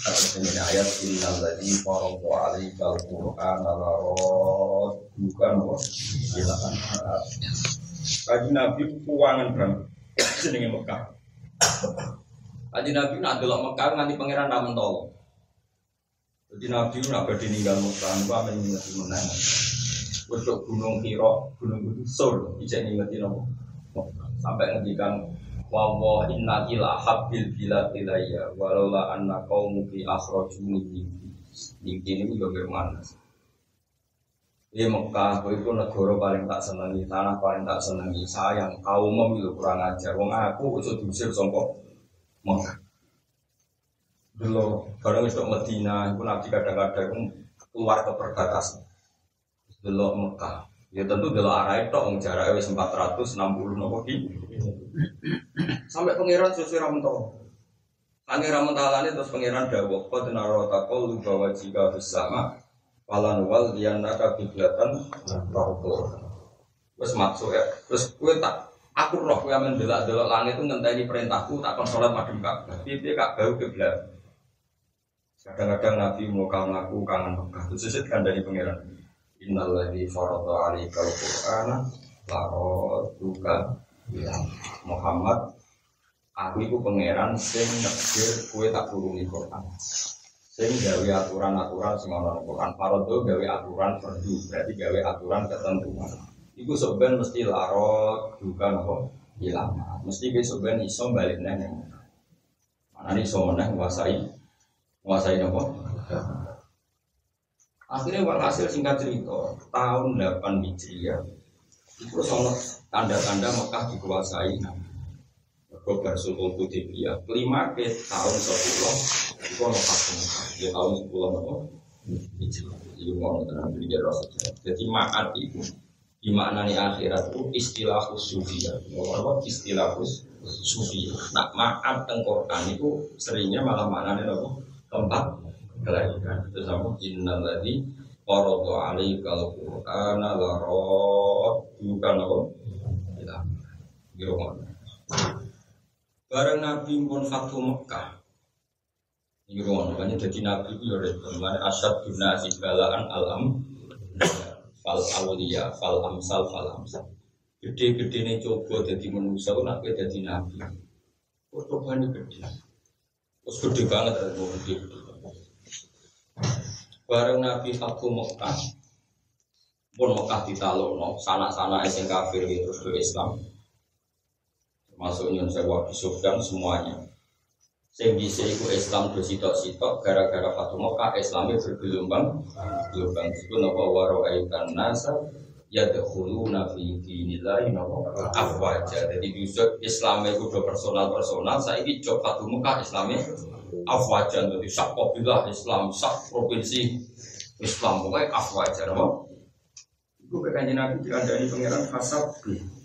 Ini ayat innal ladzi farada 'alaikal qur'ana larad bukan kok silakan. Kaji Nabi puangan bram jenenge Mekah. Kaji Nabi nak delok Mekah nganti pangeran ra mentolo. Jadi Nabi nak badhe ninggal Mekah niku amen ngingeti menang. Untuk gunung Hira, gunung Sur, ijek ngingeti nopo. Sampai ngendikan Wawa inna ila habbil bila ilayya Walaula anna qaumuki akhrajuni minki Minki ini juga bermana Di Mekah, itu negara paling tak senangi, tanah paling tak senangi Sayang, kaum itu kurang ajar. Wong aku itu diusir sompok Mekah. Dulu, barang itu Medina, itu Nabi kadang-kadang keluar ke perbatasan. Dulu Mekah Ya tentu dulu arah itu, jaraknya 460 nopo Sampai pangeran sesuai ramentol. Pangeran mentalan terus pangeran dawuh qad naro taqul bahwa jika bersama falan wal yang naka biblatan rohto. Wes maksud ya. Terus gue tak aku roh gue mendelak-delok langit itu ngenteni perintahku tak kon salat madhep Ka'bah. Piye kak bau kiblat. Kadang-kadang Nabi mau kang ngaku kangen Mekah. Terus sesit kan dari pangeran. Innalladzi farada 'alaikal qur'ana la duka ya Muhammad. Aku itu pangeran sing nekir kue tak turuni Quran. Sing gawe aturan-aturan sing ana Quran. Parodo gawe aturan perdu berarti gawe aturan ketentuan. Iku sebenarnya mesti larot juga nopo hilang mesti besok ben iso balik neng mana? Nih iso meneh menguasai menguasai nopo akhirnya walhasil singkat cerita tahun 8 Hijriah itu soal tanda-tanda Mekah dikuasai. Nabi Gobar Sultan Hudaybiyah. Kelima ke tahun sepuluh itu ono pasung ya tahun sepuluh apa? Itu mau tenang belajar rasul jadi maat itu di maknani akhirat itu istilah sufia apa? Istilah sufia nah maat tengkoran itu seringnya malah maknanya apa? Tempat kelahiran itu sama innal ladzi farada alaikal qur'ana larad bukan apa? Ya gitu Bareng Nabi pun Fatu Mekah. Ini ruang makanya jadi Nabi itu ya mana asad dunasi balaan alam. fal awliya fal amsal fal amsal. Gede-gede nih coba jadi manusia nak jadi nabi? Kok coba ini gede? Terus gede banget ada gede gede bareng nabi aku Mekah pun Mekah ditalono sana-sana sing kafir terus ke Islam. Termasuk Nyun Sewa Sufyan semuanya. Sing bisa iku Islam do sitok-sitok gara-gara Fatu Mekah Islamnya bergelombang. Gelombang itu napa waro aikan nasa ya dahuluna fi dinillahi napa afwaja. Jadi bisa Islam itu do personal personal saya ini job Fatu Mekah Islamnya afwaja. Jadi sak kabilah Islam sak provinsi Islam pokoknya afwaja napa itu kekanji Nabi dikandani pangeran hasab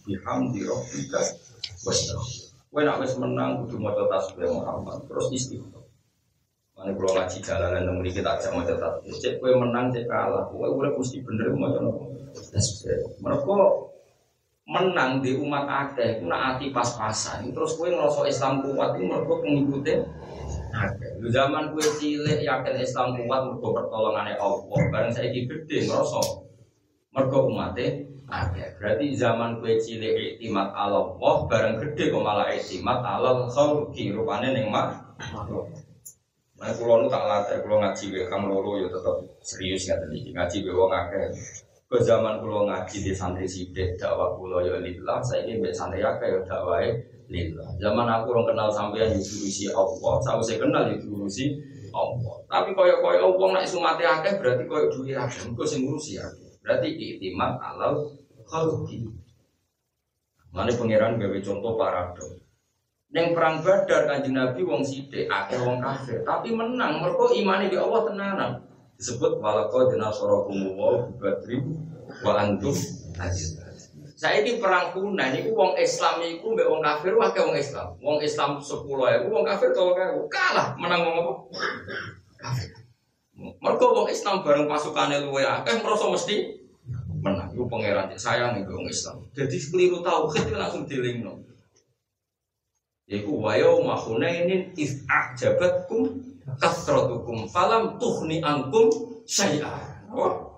bihamdi rabbika. Wastaghfir Kue nak wis menang kudu maca tasbih Muhammad. Terus istighfar. Mane kula ngaji jalanan nang mriki tak jak maca tasbih. Cek kue menang cek kalah, kowe urip mesti bener maca tasbih. Mereka menang di umat akeh ku nak ati pas-pasan. Terus kue ngrasa Islam kuat itu mergo pengikute akeh. Lu zaman kue cilik yakin Islam kuat mergo pertolongane Allah. Bareng saiki gede ngrasa mergo umate akeh. Berarti zaman kue cilik iktimat Allah, bareng gede kok malah iktimat Allah khalqi rupane ning mak. Nah, kulo nu tak latih, kulo ngaji be kang loro ya tetep serius ngaten iki. Ngaji be wong akeh. Ke zaman kulo ngaji di santri sidik dakwah kulo ya lillah, saiki mbek santri akeh ya dakwahe lillah. Zaman aku orang kenal sampean diurusi Allah, saya kenal diurusi Allah. Tapi koyo-koyo wong nek sumate akeh berarti koyo duwe akeh, engko sing ngurusi akeh. Berarti iktimat Allah khalqi. Mana pangeran gawe contoh paradok. Neng perang Badar kanjeng Nabi wong sithik akeh wong kafir, tapi menang mergo imane di Allah tenanan. Disebut walaqad nasarakum wa badri wa antum aziz. Saiki perang Hunain niku wong Islam iku mbek wong kafir akeh wong Islam. Wong Islam 10.000, wong kafir 3000. Kalah menang wong apa? Kafir. Wong Islam bareng pasukane luwe akeh merasa mesti menang. Iku pangeran sayang nih wong Islam. Jadi keliru tauhid langsung dilingno. Iku wayo mahunainin is ajabatkum kasrotukum falam tuhni angkum syai'ah. Wah.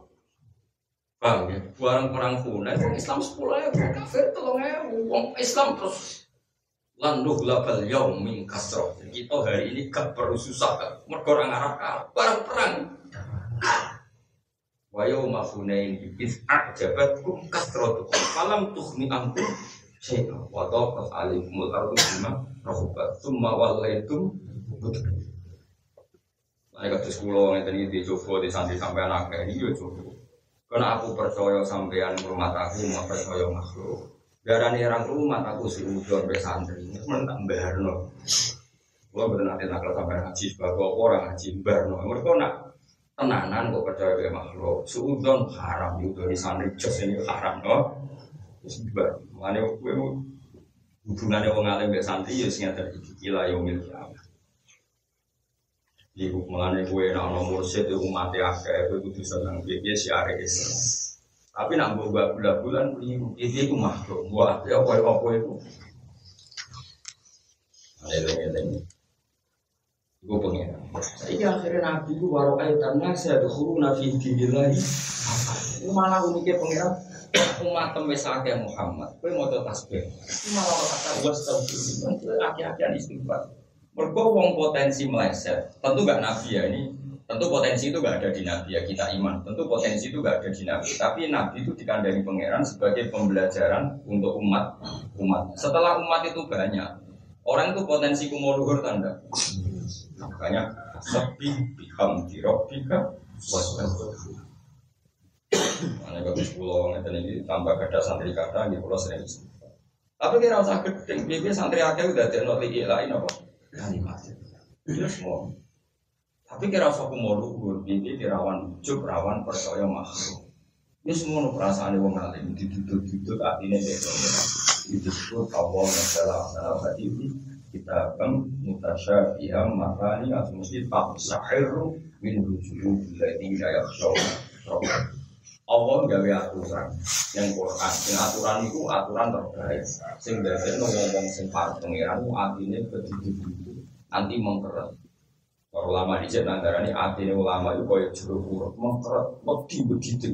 Paham ya? Barang perang Hunain Islam sepuluh ya, kafir tolong ya, wong Islam terus landuh labal yaum min kasroh. Kita hari ini gak perlu susah, gak mergo orang Arab kalah. Barang perang. Wayo mahunain is ajabatkum kasrotukum falam tuhni angkum syai'ah wa taqat alaikumul ardu bima rahubat summa wallaitum Nah, kata sekolah yang tadi di Joko di santri sampai anak ini yo. Karena aku percaya sampean rumah aku mau percaya makhluk. Darah orang rumah aku seudon be santri. Mentak berno. Gua bener nanti nakal sampai ngaji sebagai orang ngaji berno. Mereka nak tenanan kok percaya be makhluk. Seudon haram itu di santri jos ini haram no. Terus ber, mana gue hubungannya wong alim be santri ya sing ada gila ya umil kiamat. Di mulane gue nak nomor mursyid itu umat akeh gue kudu seneng piye piye siare Islam. Tapi nak mbok bulan-bulan keliru. Itu itu makhluk. Buat ya apa-apa itu. Eleng-eleng. Gue pengen. Ini akhirnya Nabi itu baru kaitannya saya dahulu Nabi Dinilahi. Ini malah uniknya pengiran umat tembe sake Muhammad. Kowe maca tasbih. Malah kata gua astagfirullah. Kowe aki-akian istighfar. Mergo wong potensi meleset. Tentu gak nabi ya ini. Tentu potensi itu gak ada di nabi ya kita iman. Tentu potensi itu gak ada di nabi. Tapi nabi itu dikandani pangeran sebagai pembelajaran untuk umat umat. Setelah umat itu banyak, orang itu potensi kumuluhur tanda. Makanya sepi bihamdi rabbika wastaghfir. Mana kalau sepuluh ngeten ini tambah kada santri kata di pulau sering Tapi kira usah gede, bibi santri akeh udah ada noti lain apa? Kalimat. Ya semua. Tapi kira usah mau luhur, bibi kirawan ujub, rawan percaya makhluk. Ini semua perasaan wong alim diduduk-duduk artinya dia itu disebut Allah masalah salah hati ini kita kan mutasyabiham makani atau mesti tak sahiru min rujuhu jadi ya Allah gawe aturan yang Quran, yang aturan itu aturan terbaik. Sing dari ngomong sing para pangeran artinya begitu nanti mengkeret. Para ulama di ini artinya ulama itu kaya jeruk urut mengkeret, wedi begitu.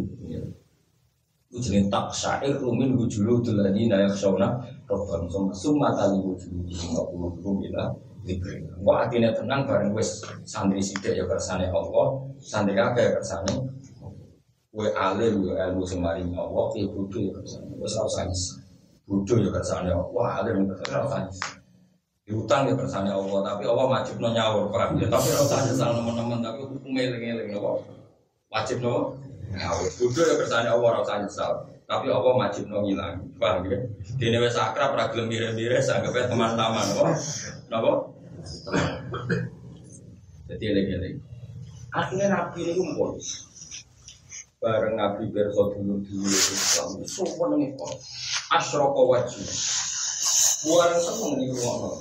Itu jenis tak syair rumin wujulu tuladi nayak syawna Robbam summa summa tali wujulu Summa kulubukum ila dikri Wah hatinya tenang bareng wis santri sidik ya kersane Allah Santri ya kersane Kue alim ya ilmu semari Allah Kue budu ya kersane Wis rasa nyesal Budu ya kersane Allah alim ya kersane rasa nyesal Diutang ya kersane Allah Tapi Allah wajib no nyawur perang ya Tapi rasa nyesal teman-teman Tapi hukumnya eling-eling no Wajib no nyawur ya kersane Allah rasa nyesal tapi Allah wajib no ngilang, paham ya? Di wis akrab ra mire-mire sanggepnya teman-teman, apa? Napa? Jadi eling-eling. Akhirnya Nabi ini kumpul. Bareng Nabi berso dulu dulu Islam, nengi kok. Asroko wajib. Buareng seneng nih rumah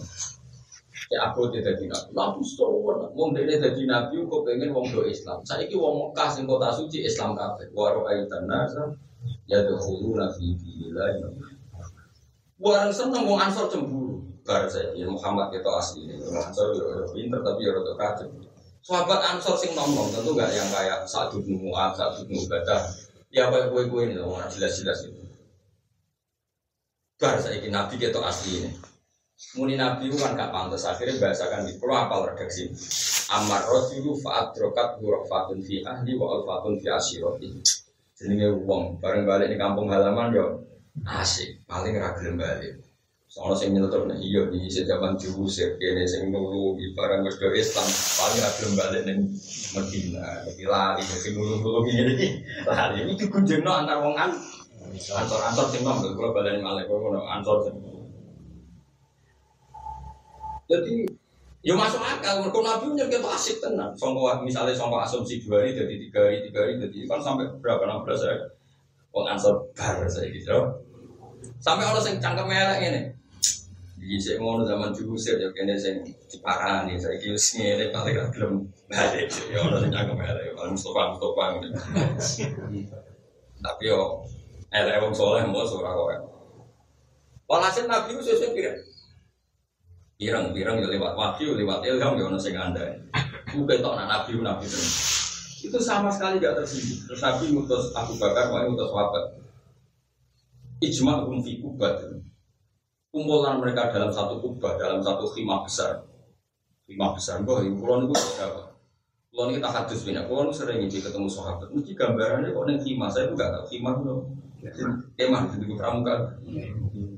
Ya aku tidak jadi nabi. Nabi sowan, wong dene dadi nabi kok pengen wong do Islam. Saiki wong Mekah sing kota suci Islam kabeh. Waro aitan nasa ya dulu nabi bila Buareng seneng wong Ansor cemburu. Bar saya Muhammad itu asli. Ansor yo pinter tapi yo rada kacau. Sahabat Ansor sing ngomong tentu gak yang kayak saat bin Mu'ad, saat bin Ubadah. Ya apa gue gue ini orang jelas-jelas itu. Bar saya Nabi kita asli ini. Muni Nabi itu kan gak pantas akhirnya bahasakan di pulau apa redaksi. Amar Rasulu fa'adrokat hurafatun fi ahli wa alfatun fi asyiroti. Jenenge wong bareng balik di kampung halaman yo asik paling ragil balik. Soalnya sing nyelutur nih iya di zaman diusir kene sing nulu di barang wis Islam paling ragil balik ning Medina. Jadi lari jadi nulu-nulu gini lari ini dikunjungno antar wong an antor-antor sing nom kalau balik malah kalau antor sing jadi ya masuk akal, mereka Nabi punya kita asik tenang. Songko misalnya songko asumsi dua hari jadi tiga hari, tiga hari jadi kan sampai berapa enam belas ya. Wong ansor bar saya gitu. Sampai orang sing cangkem elek ini. Jadi saya mau zaman diusir ya kene sing diparani saya kira ngene paling gak gelem balik. Ya orang sing cangkem elek paling Mustafa Mustafa. Tapi yo elek wong soleh mbok ora kok. Walhasil Nabi itu sesuai kira Pirang-pirang ya lewat wahyu, lewat ilham ya ono sing anda. Bukan tok nabi nabi itu sama sekali gak tersinggung. Terus Nabi ngutus Abu Bakar, mau ngutus sahabat. Ijma fi kubat. Kumpulan mereka dalam satu kubah, dalam satu khimah besar. Khimah besar, bahwa ibu kulon itu berapa? Kulon kita hadis punya, kulon sering ini ketemu sahabat. Mesti gambarannya kok neng khimah, saya juga tahu khimah itu. Kemah di pramuka.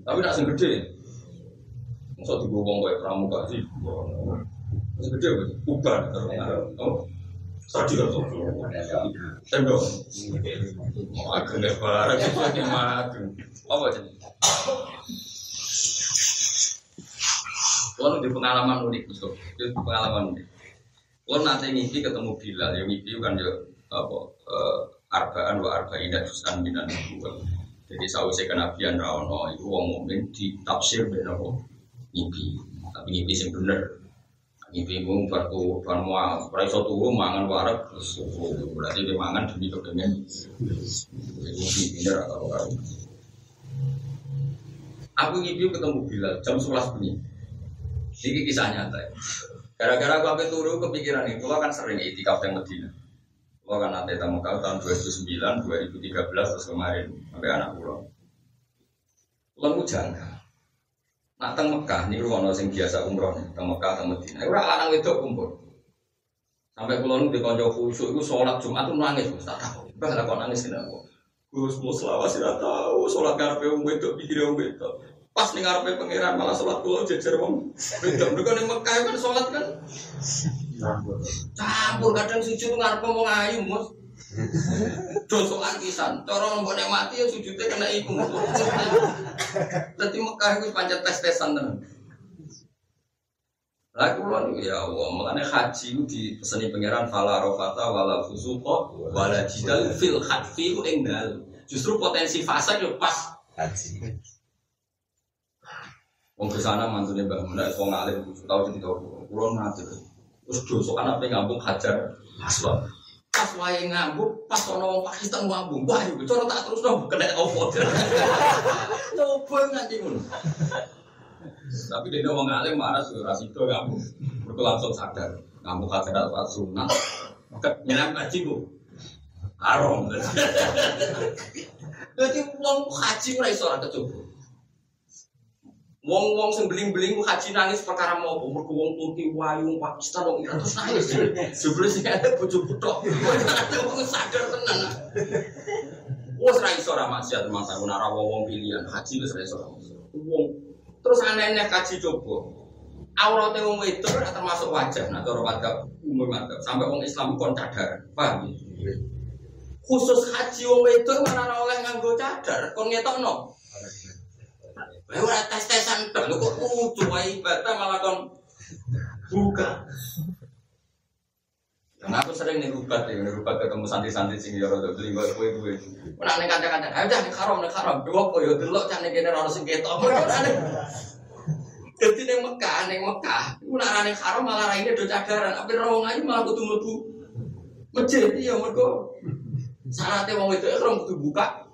Tapi tidak segede. Masa di kayak pramuka sih. Segede apa? Kubah. Oh. Tadi kan tuh. Itu lagi magang. Apa jadi? Kalau di pengalaman unik, betul. Itu pengalaman unik. Kalau nanti ngisi ketemu Bilal, ya ngisi kan ya apa arbaan wa arba'ina juz'an minan nubuwah. Jadi sausé kenabian rawono itu wong mukmin ditafsir ben apa? Ngimpi. Tapi ngimpi sing bener. Ngimpi mung farku fan mual, ora iso mangan wareg terus berarti dia mangan demi kepengen. Ngimpi bener atau ora. Aku ngimpi ketemu Bilal jam 11 bengi. Ini kisah nyata. Gara-gara aku sampai turu kepikiran itu, kalau kan sering itikaf yang Medina. Kalau kan nanti tamu kau tahun 2009, 2013 terus kemarin sampai anak pulau. Pulau jangka. Nak teng Mekah nih ruang sing biasa umroh nih, teng Mekah teng Medina. Ora lanang wedok kumpul. Sampai pulau nu dikonco khusyuk itu sholat Jumat tuh nangis, tak tahu. Bah kok nangis kenapa? Gus mau selawat sih tahu, sholat karpe wong wedok pikir wong wedok. Pas ning ngarepe pangeran malah sholat pulau jejer wong wedok. Mereka ning Mekah kan sholat kan campur kadang sujud ngarepe wong ayu, Mus. Dosa kisan, cara mbok nek mati ya sujudnya kena iku. Dadi Mekah iku pancet tes-tesan tenan. Lah kula niku ya Allah, makane haji ku dipeseni pangeran fala rafata wala fusuqa wala jidal fil hadfi ku ing dalu. Justru potensi fase yo pas haji. Wong ke sana mantune Mbak Mun, nek wong alim tau cerita kula nate. Terus dosa anak ngambung hajar aswad. Pas wae ngambung, pas ana wong Pakistan ngambung, wah iku cara tak terus dong kena opo. Coba nganti ngono. Tapi dia ngomong alim marah sudah rasido ngambung. Mereka langsung sadar, ngambung hajar aswad sunat. Nyelam ngaji bu. haram. Jadi wong haji ora iso ora. Wong-wong sing beling-beling haji nangis perkara mau mergo wong Turki wayu wong Pakistan wong Iran terus nangis. Jebule sing ada bojo butok. Wong sadar tenan. Wes ra iso ora maksiat masa ora wong pilihan haji wis ra iso. Wong terus aneh-aneh haji coba. Aurate wong wedok ora termasuk wajah nah cara madzhab umur madzhab sampai wong Islam kon cadar. Paham? ya? Khusus haji wong wedok mana oleh nganggo cadar kon ngetokno. Lah ora tes-tesan tok kok lucu wae ibadah malah kon buka. Dan aku sering nih ya, nih rubat ketemu santri-santri sing ya rada beli gue kue gue. Mana nih kanda-kanda, ayo nih haram nih haram. Dua kok yo delok cah nih kene ora sing ketok. Jadi nih Mekah, nih Mekah, nak nih haram malah raine do cadaran, tapi rawang aja malah kudu mlebu masjid iya mergo syaratnya wong itu ikhram kudu buka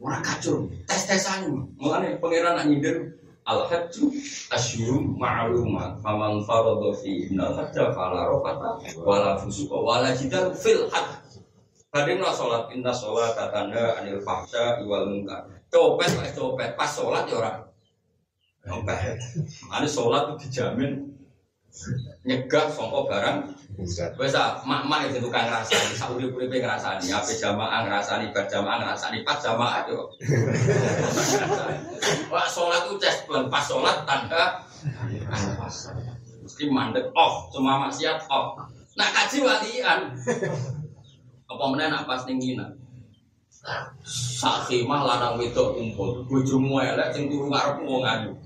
Ora kacau, tes-tesan. Mulane pangeran nak nyindir al hajju asyurum ma'lumat faman faradha fi innal hajja fala rafata wala fusuqa wala jidal fil hajj. Nggak sholat, inna sholat katanda anil fahsya iwal munkar. Copet, copet, pas sholat ya orang. Copet. Ada sholat itu dijamin nyegah songkok barang Wes ah, mak-mak itu tukang ngrasani, sauri uripe ngrasani, ape jamaah ngrasani, bar jamaah ngrasani, pas jamaah yo. Wah, sholat itu ces bulan pas sholat tanda mesti mandek off, semua maksiat off. Nak kaji walian. Apa meneh nak pas ning ngina. Sak khimah lanang wedok kumpul, bojomu elek sing turu ngarep wong ayu.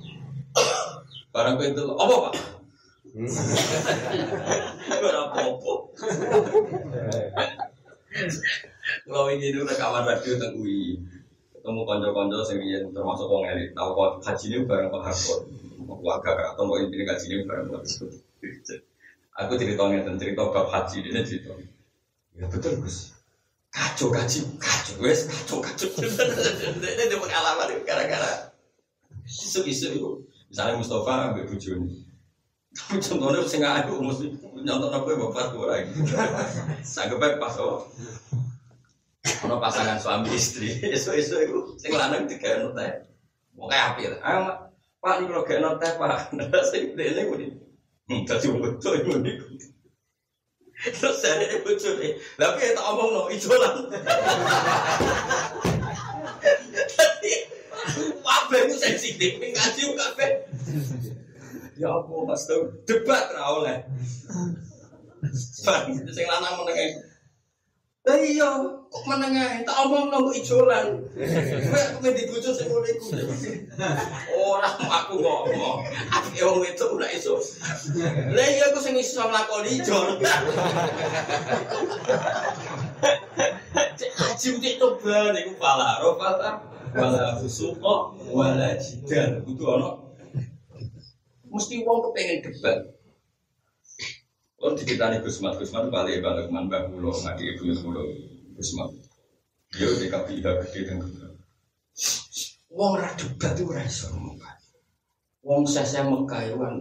Barang kowe itu, apa Pak? Ora apa-apa. Kalau ini dulu rekaman radio tentang UI, ketemu konco-konco sing termasuk wong elit, tahu kok haji ini bareng Pak Harkot, keluarga atau mau intinya haji ini bareng Pak. Aku ceritanya tentang cerita bab haji ini cerita. Ya betul Gus. Kacau kaji, kacau wes kacau kacau. Ini ada pengalaman gara-gara isu-isu itu. Misalnya Mustafa ambil bujuni. Contohnya sing aku mesti nyontok apa bapak tua lagi. Sanggep ae pas oh. Ono pasangan suami istri, isu-isu itu sing lanang teh. Mau kayak apa ya? Ayo Mak. Pak teh Pak, sing dene kuwi. Hmm, dadi wong betul ini. Terus saya ini lucu nih, tapi ya tak omong no, ijolan. Tapi, apa itu sensitif, ngaji kabeh. Ya apa mas tau debat ra oleh. Sing lanang menenge. Lah iya, kok menenge tak omong nang ijolan. Kowe aku men dibojo sing ngene iku. Ora aku ngomong. Aku wong itu ora iso. Lah iya aku sing iso nglakoni ijol. Haji cek toba niku pala rofata wala fusuqa wala jidal. Kudu ana mesti wong kepengen debat. Oh diceritani Gusmat, Gusmat balik balik man mbak Kulo, ngadik ibu Kulo, Gusmat. Dia udah kapilah gede dan gede. Wong ra debat itu iso ngomong. Wong sese Mekah itu kan,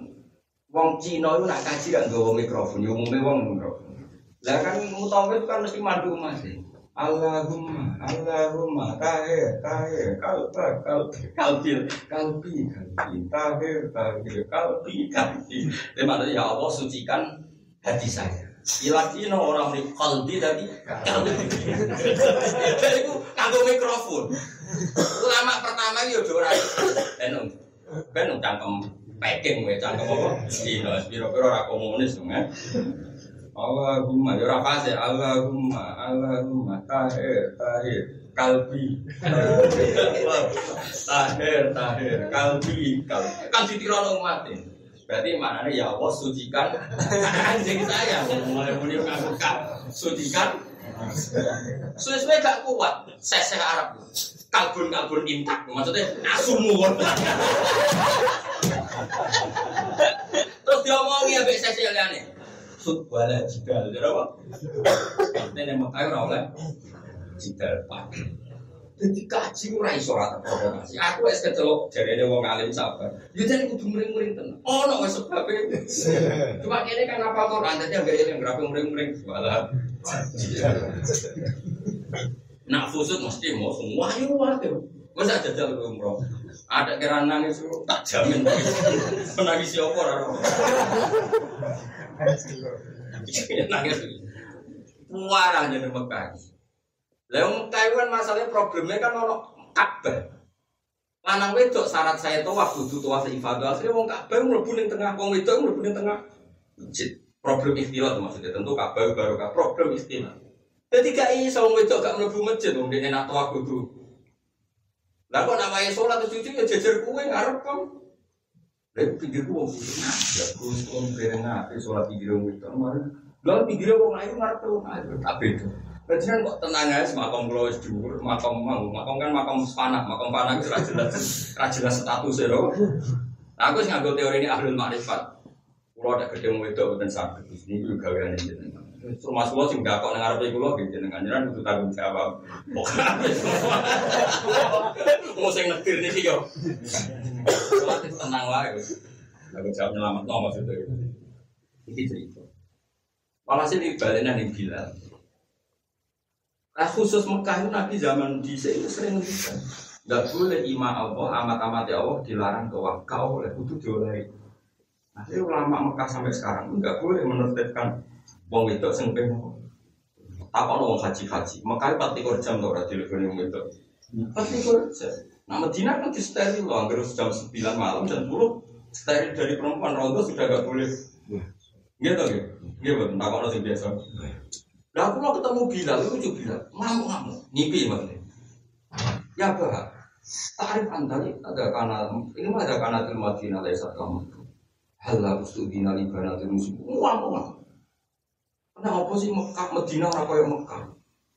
wong Cina itu nak kaji gak nggawa mikrofon, ya umumnya wong mikrofon. Lah kan mutawif kan mesti madu masih. Allahumma, Allahumma, tahir, tahir, kalba, kalbi, kalbil, kalbi, kalbi, tahir, tahir, kalbi, kalbi. Dia maksudnya ya Allah sucikan hati saya. Ilah Cina orang ini kalbi tadi, kalbi. Jadi itu kagum mikrofon. Ulama pertama itu orang Benung, benung cangkem packing, gue cangkem apa? Cina, biro-biro orang komunis dong ya. Allahumma ya ora pas ya. Allahumma Allahumma tahir tahir kalbi. Tahir tahir kalbi kalbi. Kan ditirono umat berarti maknanya ya Allah sucikan anjing saya. Mulai muni ngaku sucikan. Suwe-suwe gak kuat. Seseh Arab. Kalbun kalbun intak. Maksudnya asumu terus diomongi ya seseh liane sud wala jidal. Jadi apa? Ini yang Mekah ora oleh jidal pak. Jadi kaji ora iso ora provokasi. Aku wis kecelok jarene wong alim sabar. Ya jane kudu muring-muring tenan. Ono wis sebab Cuma kene kan apa Quran dadi ambek yang grape muring-muring malah. Nak fusut mesti mau semua yo wae. Aja jajal umroh. Ada kira nangis tak jamin. Menangis siapa ora. Nangis. Muarah jadi Mekah. Lah Mekah itu kan masalahnya problemnya kan ono Ka'bah. Lanang wedok syarat saya tawaf kudu tawaf ifadah. Akhirnya wong Ka'bah mlebu ning tengah, wong wedok mlebu ning tengah masjid. Problem ikhtilat maksudnya tentu Ka'bah baru problem ikhtilat. Jadi gak iso wong wedok gak mlebu masjid wong dene nak tawaf kudu. Lah kok nak wae salat cucu ya jejer kuwe ngarep kan. Lah pikir ku wong ya Gus wong bereng ate salat pikir wong wedok kemarin. Lah pikir wong ayu ngarep wong ayu tak beda. Berarti kan kok tenang aja, makam pulau es dhuwur, makam mau, makam kan makam panah, makam panah itu jelas, jelas status ya loh. Aku sih ngambil teori ini ahlul makrifat. Pulau ada gede wedok dan sakit, ini juga gawean ini jenengan. Rumah pulau sih nggak kok nengar pe pulau gitu jenengan jenengan butuh tanggung jawab. Mau saya ngetir nih sih yo. Sholat tenang lah, tanggung jawab nyelamat no maksudnya. Ini cerita. Sih balenan yang bilang. Nah khusus Mekah itu Nabi zaman di itu sering ngerti Gak boleh ima Allah, amat-amat Allah dilarang ke wakau oleh kudu dioleh. Nah, ulama Mekah sampai sekarang nggak boleh menertibkan wong itu sing pengen tak ono wong haji-haji. Mekah itu pasti jam tuh ora telepon wong itu. Pasti jam. Nah Medina kan di steril loh, hampir jam 9 malam jam 10 steril dari perempuan rondo sudah gak boleh. Gitu gitu. Gitu, tak ono sing biasa. Lah aku mau ketemu Bilal, itu juga Bilal, ngamuk-ngamuk, ngipi maksudnya. Ya bah, tarif antari ada kanal, ini mah ada kanal di Madinah lesat kamu. Halah ustudina libana di musuh, ngamuk-ngamuk. Kenapa apa sih Mekah, Medina orang kaya Mekah?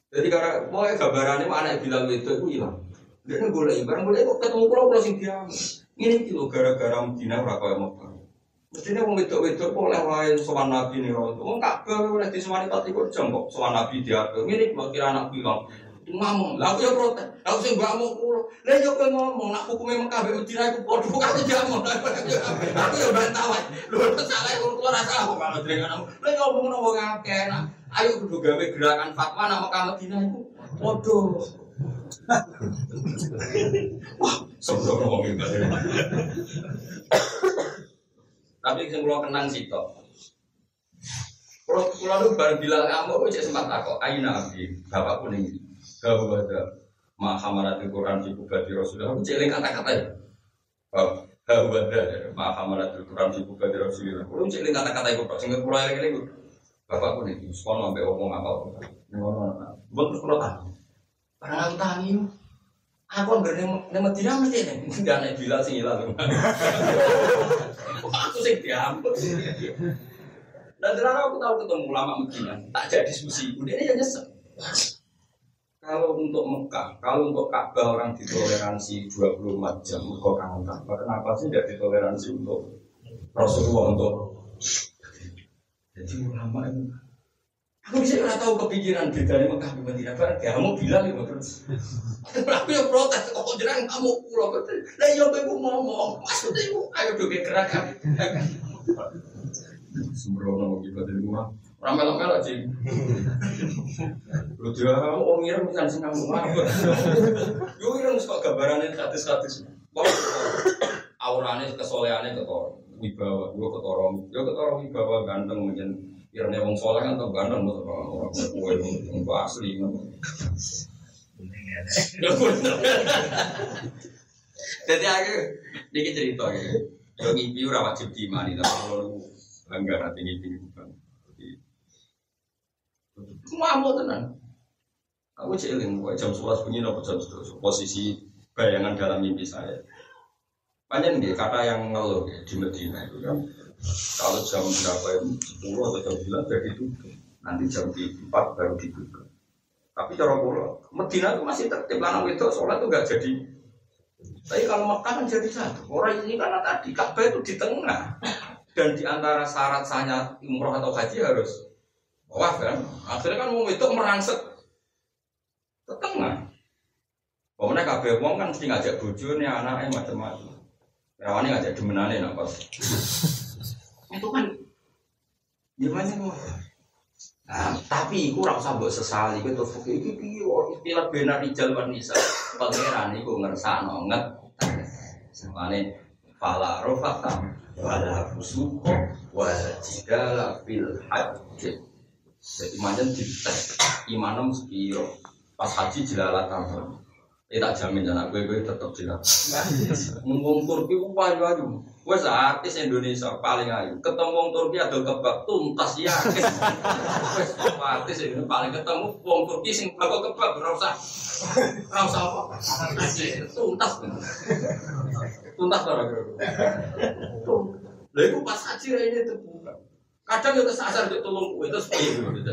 Jadi karena pokoknya gambarannya anak Bilal itu itu hilang. Dia boleh ibarat boleh kok ketemu pulau pulau sing diam. Ini kilo gara-gara Medina orang kaya Mekah. Mestinya wong wedok-wedok kok oleh wae nabi nih rondo. Wong kabeh oleh disewani pati kok jam kok sowan nabi diatur. Ngene kok kira anak bilang ngomong, lah aku ya protes, aku sing mbak mau kulo, lah yo kowe ngomong, nak hukumnya Mekah mbek Medina iku padha kok aku jamu, aku ya bantah wae, lho salah iku kulo rasa aku kalau dengan kamu, lah ngomong nang wong akeh, ayo kudu gawe gerakan fatwa nang Mekah Medina iku padha. Wah, itu. Tapi yang kalau kenang sih toh. Kalau kalau lu baru bilang kamu, aku cek sempat takut. Ayo nabi, bapakku nih. Kau ada mahamarat Quran di kubati Rasulullah. Aku cek kata-kata ya. Kau ada mahamarat Quran di kubati Rasulullah. Aku cek kata-kata itu. Sehingga pulau yang ini bapakku nih. Sekolah sampai ngomong apa? Apa? Buat terus kalau tahu. Karena aku tahu Aku ambil nama tidak mesti nih, tidak naik bila sih hilang. Aku sih diampun. Dan ternyata aku tahu ketemu lama Medina, tak jadi diskusi. Udah ini nyesek. Kalau untuk Mekah, kalau untuk Ka'bah orang ditoleransi 24 jam, kok kangen Ka'bah, kenapa sih tidak ditoleransi untuk Rasulullah untuk jadi ulama itu Aku bisa nggak tahu kepikiran beda dari Mekah ke Madinah. Barang kamu bilang ya terus. Aku yang protes, kok jangan kamu pulau betul. Lah yo kowe ngomong, maksudnya ibu ayo doge gerakan. Sembrono mau kita dari rumah. Ramel-ramel aja. Lu dia kamu oh ngirim kan sing kamu apa? Yo ngirim kok gambarannya status-status. Aurane kesolehannya ketor. Wibawa, yo ketorong, yo ketorong wibawa ganteng mungkin Kiranya wong soleh kan tuh ganteng tuh orang kue yang asli. Jadi aku dikit cerita ya. Yo ngipi ora wajib diimani tapi kalau bangga nanti ngipi bukan. Mau tenang. Aku celing, jam 11 bunyi nopo jam 11 posisi bayangan dalam mimpi saya. Banyak nih kata yang ngeluh ya, di Medina itu kan kalau jam berapa itu 10 atau jam 9 sudah ditutup. Nanti jam 4 baru dibuka. Tapi cara pulau, Medina itu masih tertib. Lanang itu sholat itu gak jadi. Tapi kalau Mekah kan jadi satu. Orang ini karena tadi Ka'bah itu di tengah. Dan di antara syarat sahnya umroh atau haji harus wah kan. Akhirnya kan mau itu merangsek ke tengah. Pokoknya kabeh wong kan mesti ngajak bojone, anaknya macam-macam. Rawane ngajak demenane nak pas. Itu kan gimana mau? Nah, tapi iku ora usah mbok sesali kowe terus iki piye kok istilah benar rijal wan nisa. Pangeran iku ngersakno nget. Semane fala rofata wala fusuko wala jidala fil hajj. Jadi macam dites imanem sepiro. Pas haji jelalatan. Eh tak jamin anak gue gue tetap jelas. Ngomong Turki ku payu ayu. Wes artis Indonesia paling ayu. Ketemu Turki ada kebab tuntas yakin. Wes artis ini paling ketemu wong Turki sing bakal kebab. Ora usah apa. Tuntas. Tuntas kira. Lha iku pas haji ra ini tuh. Kadang kesasar di tulung kuwe terus piye gitu.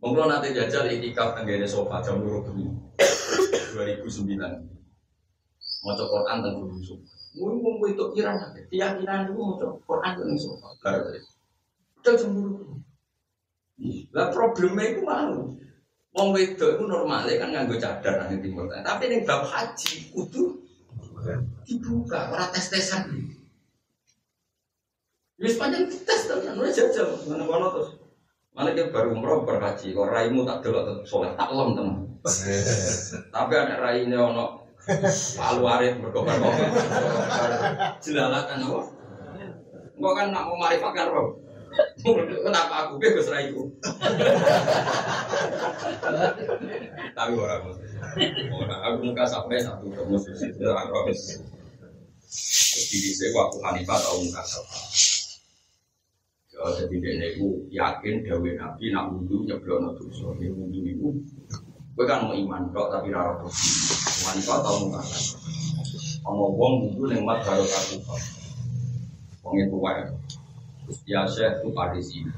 Monggo nanti jajal itikaf tenggene sofa jam loro bengi 2009. Maca Quran teng Gunung Sofa. Mungkin itu kira keyakinan itu maca Quran teng sofa. Karo tadi. Udah jam. Lah problemnya itu mau. Wong wedok itu normalnya kan nganggo cadar nang timur. Tapi ning bab haji kudu dibuka, ora tes-tesan. Wis panjang tes tenan, ora jajal, ngono terus. Mana kita baru umroh berhaji, kok raimu tak delok tetap soleh, tak lem teman. Tapi ada raine ono palu arit berkobar kobar. Jelalatan apa? Enggak kan nak mau marifat Rob? Kenapa aku bebas raiku? Tapi orang orang aku muka sampai satu terus itu orang. Jadi saya waktu Hanifah tahu muka sampai. Jadi dia itu yakin dawe nabi nak wudhu nyeblono dosa. Dia wudhu itu, gue kan mau iman kok tapi rara terus. Iman kok tau nggak? Ono wong wudhu mat baru aku. Wong itu wae. Ya syekh tu pada sini.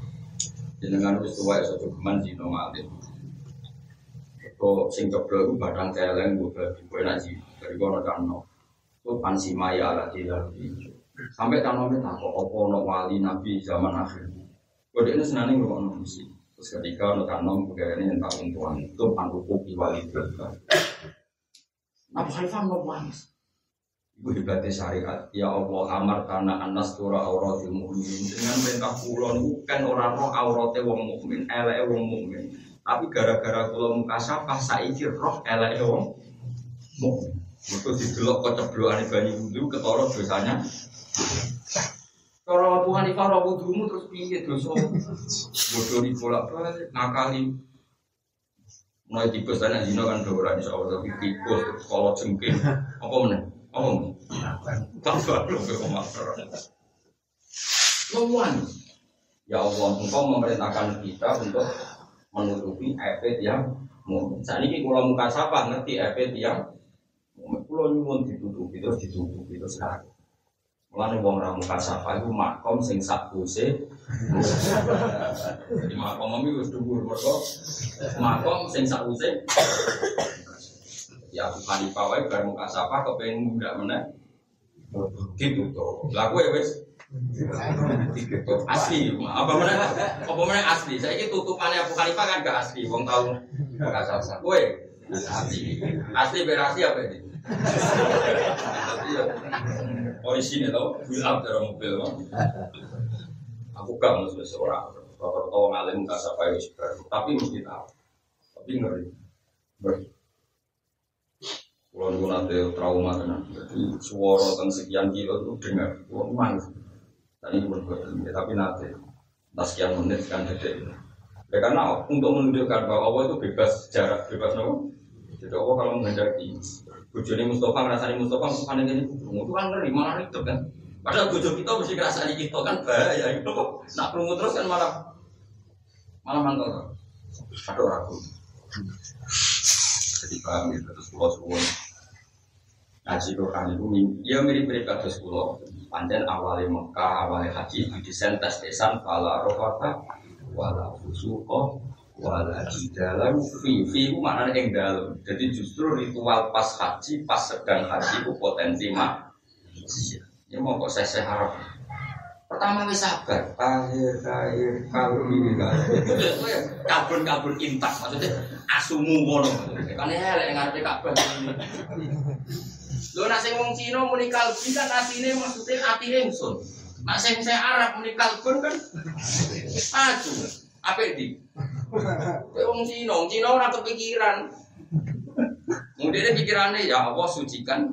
Jenengan wis tuwa iso cukuman zino ngalim. Kok sing ceblo iku badang celeng gue bagi gue nak zino. Dari kono kano. Itu pansi maya ala tidak Sampai tanah kita kok opo no wali nabi zaman akhir. Kode ini senang ngomong misi. Terus ketika no tanam ini yang tahun tuan itu panduku wali berkah. Abu Hanifah no manis. Ibu hebatnya syariat. Ya Allah amar tanah anas tura auratil mukmin. Dengan perintah kulon bukan orang roh auratnya wong mukmin, elek wong mukmin. Tapi gara-gara kulon muka sapah saiki roh elek wong mukmin. Mereka didelok keceblokan banyu wudhu ketara dosanya Kalau Abu Hanifah ora wudumu terus piye dosa? Bodoh di bolak balik ngakali. Mulai tikus sana zina kan ora insya Allah tapi terus kalau jengking apa meneh? Apa meneh? Tak baru ke komater. Ngomong Ya Allah, engkau memerintahkan kita untuk menutupi efek yang mungkin. Saat ini kalau muka sapa ngerti efek yang Pulau nyuwun ditutupi terus ditutupi terus sekarang. Mulane wong ra muka sapa iku makom sing sakuse. Jadi makom mami wis dhuwur mergo makom sing sakuse. Ya aku kali pawai bar muka sapa kepengin muda meneh. Ditutup. Lah kowe wis asli apa mana apa mana asli saya ini tutupannya Abu Hanifah kan gak asli wong tahu sasa kue asli asli berasi apa ini orisinnya tau build up dari mobil aku gak mau seorang. Kalau tahu ngalim nggak sampai wis tapi mesti tahu. Tapi ngeri. Ngeri. Kalau nunggu nanti trauma tenan. Jadi suara tentang sekian kilo itu dengar. Kalau dan ini. Berbuat tapi nanti entah sekian menit sekian detik ya karena untuk menunjukkan bahwa Allah itu bebas jarak bebas nopo jadi Allah kalau menghendaki Bujoni Mustafa ngerasani Mustafa Mustafa ini itu kan ngeri malah itu kan. Padahal bojo kita mesti ngerasani kita kan bahaya itu. Nak kerungu terus kan malah malah mangkal. Aduh ragu. Jadi paham gitu terus pulau suwon. Ngaji Quran itu ya mirip-mirip kados pulau. Panjen awalnya Mekah, awalnya haji didesain tes desan fala rofata wala fusuqo wala di dalam fi fi itu mana yang dalam jadi justru ritual pas haji pas sedang haji itu potensi mak ini mau kok saya harap pertama wis sabar akhir akhir ini kabun kabun intak maksudnya asumu ngono. Kan elek ngarepe Ka'bah. Lho nak sing wong Cina muni kalbi kan asine maksudnya atine ingsun. Nak sing saya Arab muni kalbun kan aju. Apik di? Wong Cina, wong Cina ora kepikiran. Mungkin pikirannya ya Allah sucikan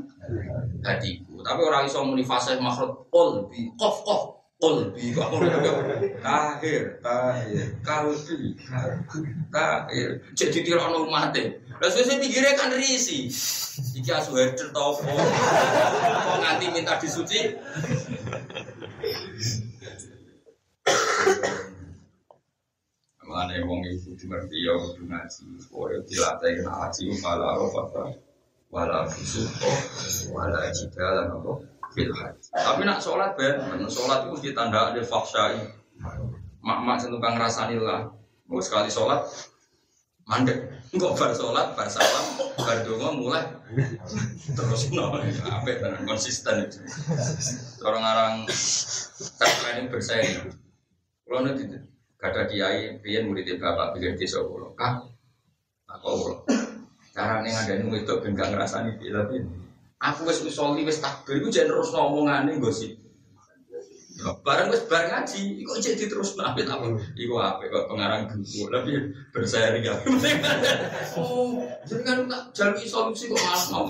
hatiku. Tapi orang iso muni fasih makhraj qalbi, qaf qaf qalbi kok tahir tahir kalbi tahir. Cek ditirakno umate lha sesuk pikire kan risi. Iki asu herder ta opo kok nganti minta disuci Mana wong iku dimerti ya kudu ngaji, kowe dilatih ngaji wala rofata, wala fusuko, wala jidal apa fil. Tapi nak sholat ben, sholat itu ditanda ada faksyai. Mak-mak sing tukang ngrasani lah. Mau sekali sholat mandek. Enggak bar sholat, bar salam, bar donga mulai terus no, apa tenan konsisten itu. Orang-orang tak bersaing. Kalau nanti Gak ada kiai, pian muridnya bapak bikin desa kulo. Kak, aku kulo. Cara nih ada nih itu gak ngerasani bila pian. Aku wes usoli wes takbir, gue jangan terus ngomongan nih gosip. Barang wes barang ngaji, kok jadi terus nabi apa? Iku apa? Kok pengarang buku, tapi berseri ya. Oh, kan tak jalui solusi kok malas mau.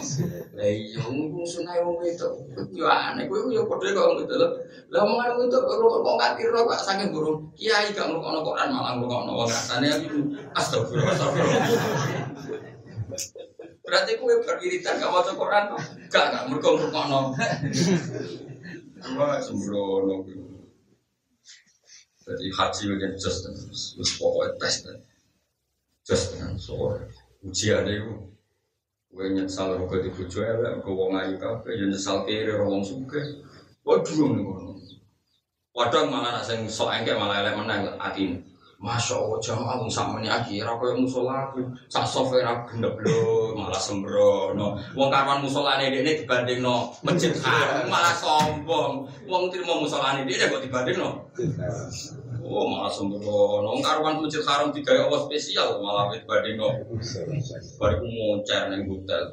Lah iya, ngomong sunai wong itu, yo aneh, gue yo kode kok gitu loh. Lah mau ngono itu kok kok ngerti ro Pak saking burung. Kiai gak ngrungokno Quran malah ngrungokno wong rasane aku astagfirullah astagfirullah. Berarti kowe berwiridan gak maca Quran Gak gak mergo ngrungokno. Wah, sembrono. Jadi haji bagian just terus pokoknya tes kan. Just kan soal ujian itu. Gue nyesal rogo di bujo elek, gue wong ayu kafe, ya nyesal kiri wong suke. Waduh nih gue. Waduh malah nak sing sok engke malah elek menang hati. Masya Allah, jamaah wong ini akhirnya kau yang musola aku, sak software aku gendep lo, malah sembrono. Wong karwan musola ini ini dibanding no masjid haram, malah sombong. Wong terima musola ini dia kok dibanding no. Oh malah sembrono. Wong karwan masjid haram tiga Allah spesial, malah dibanding no. Bariku moncer neng hotel.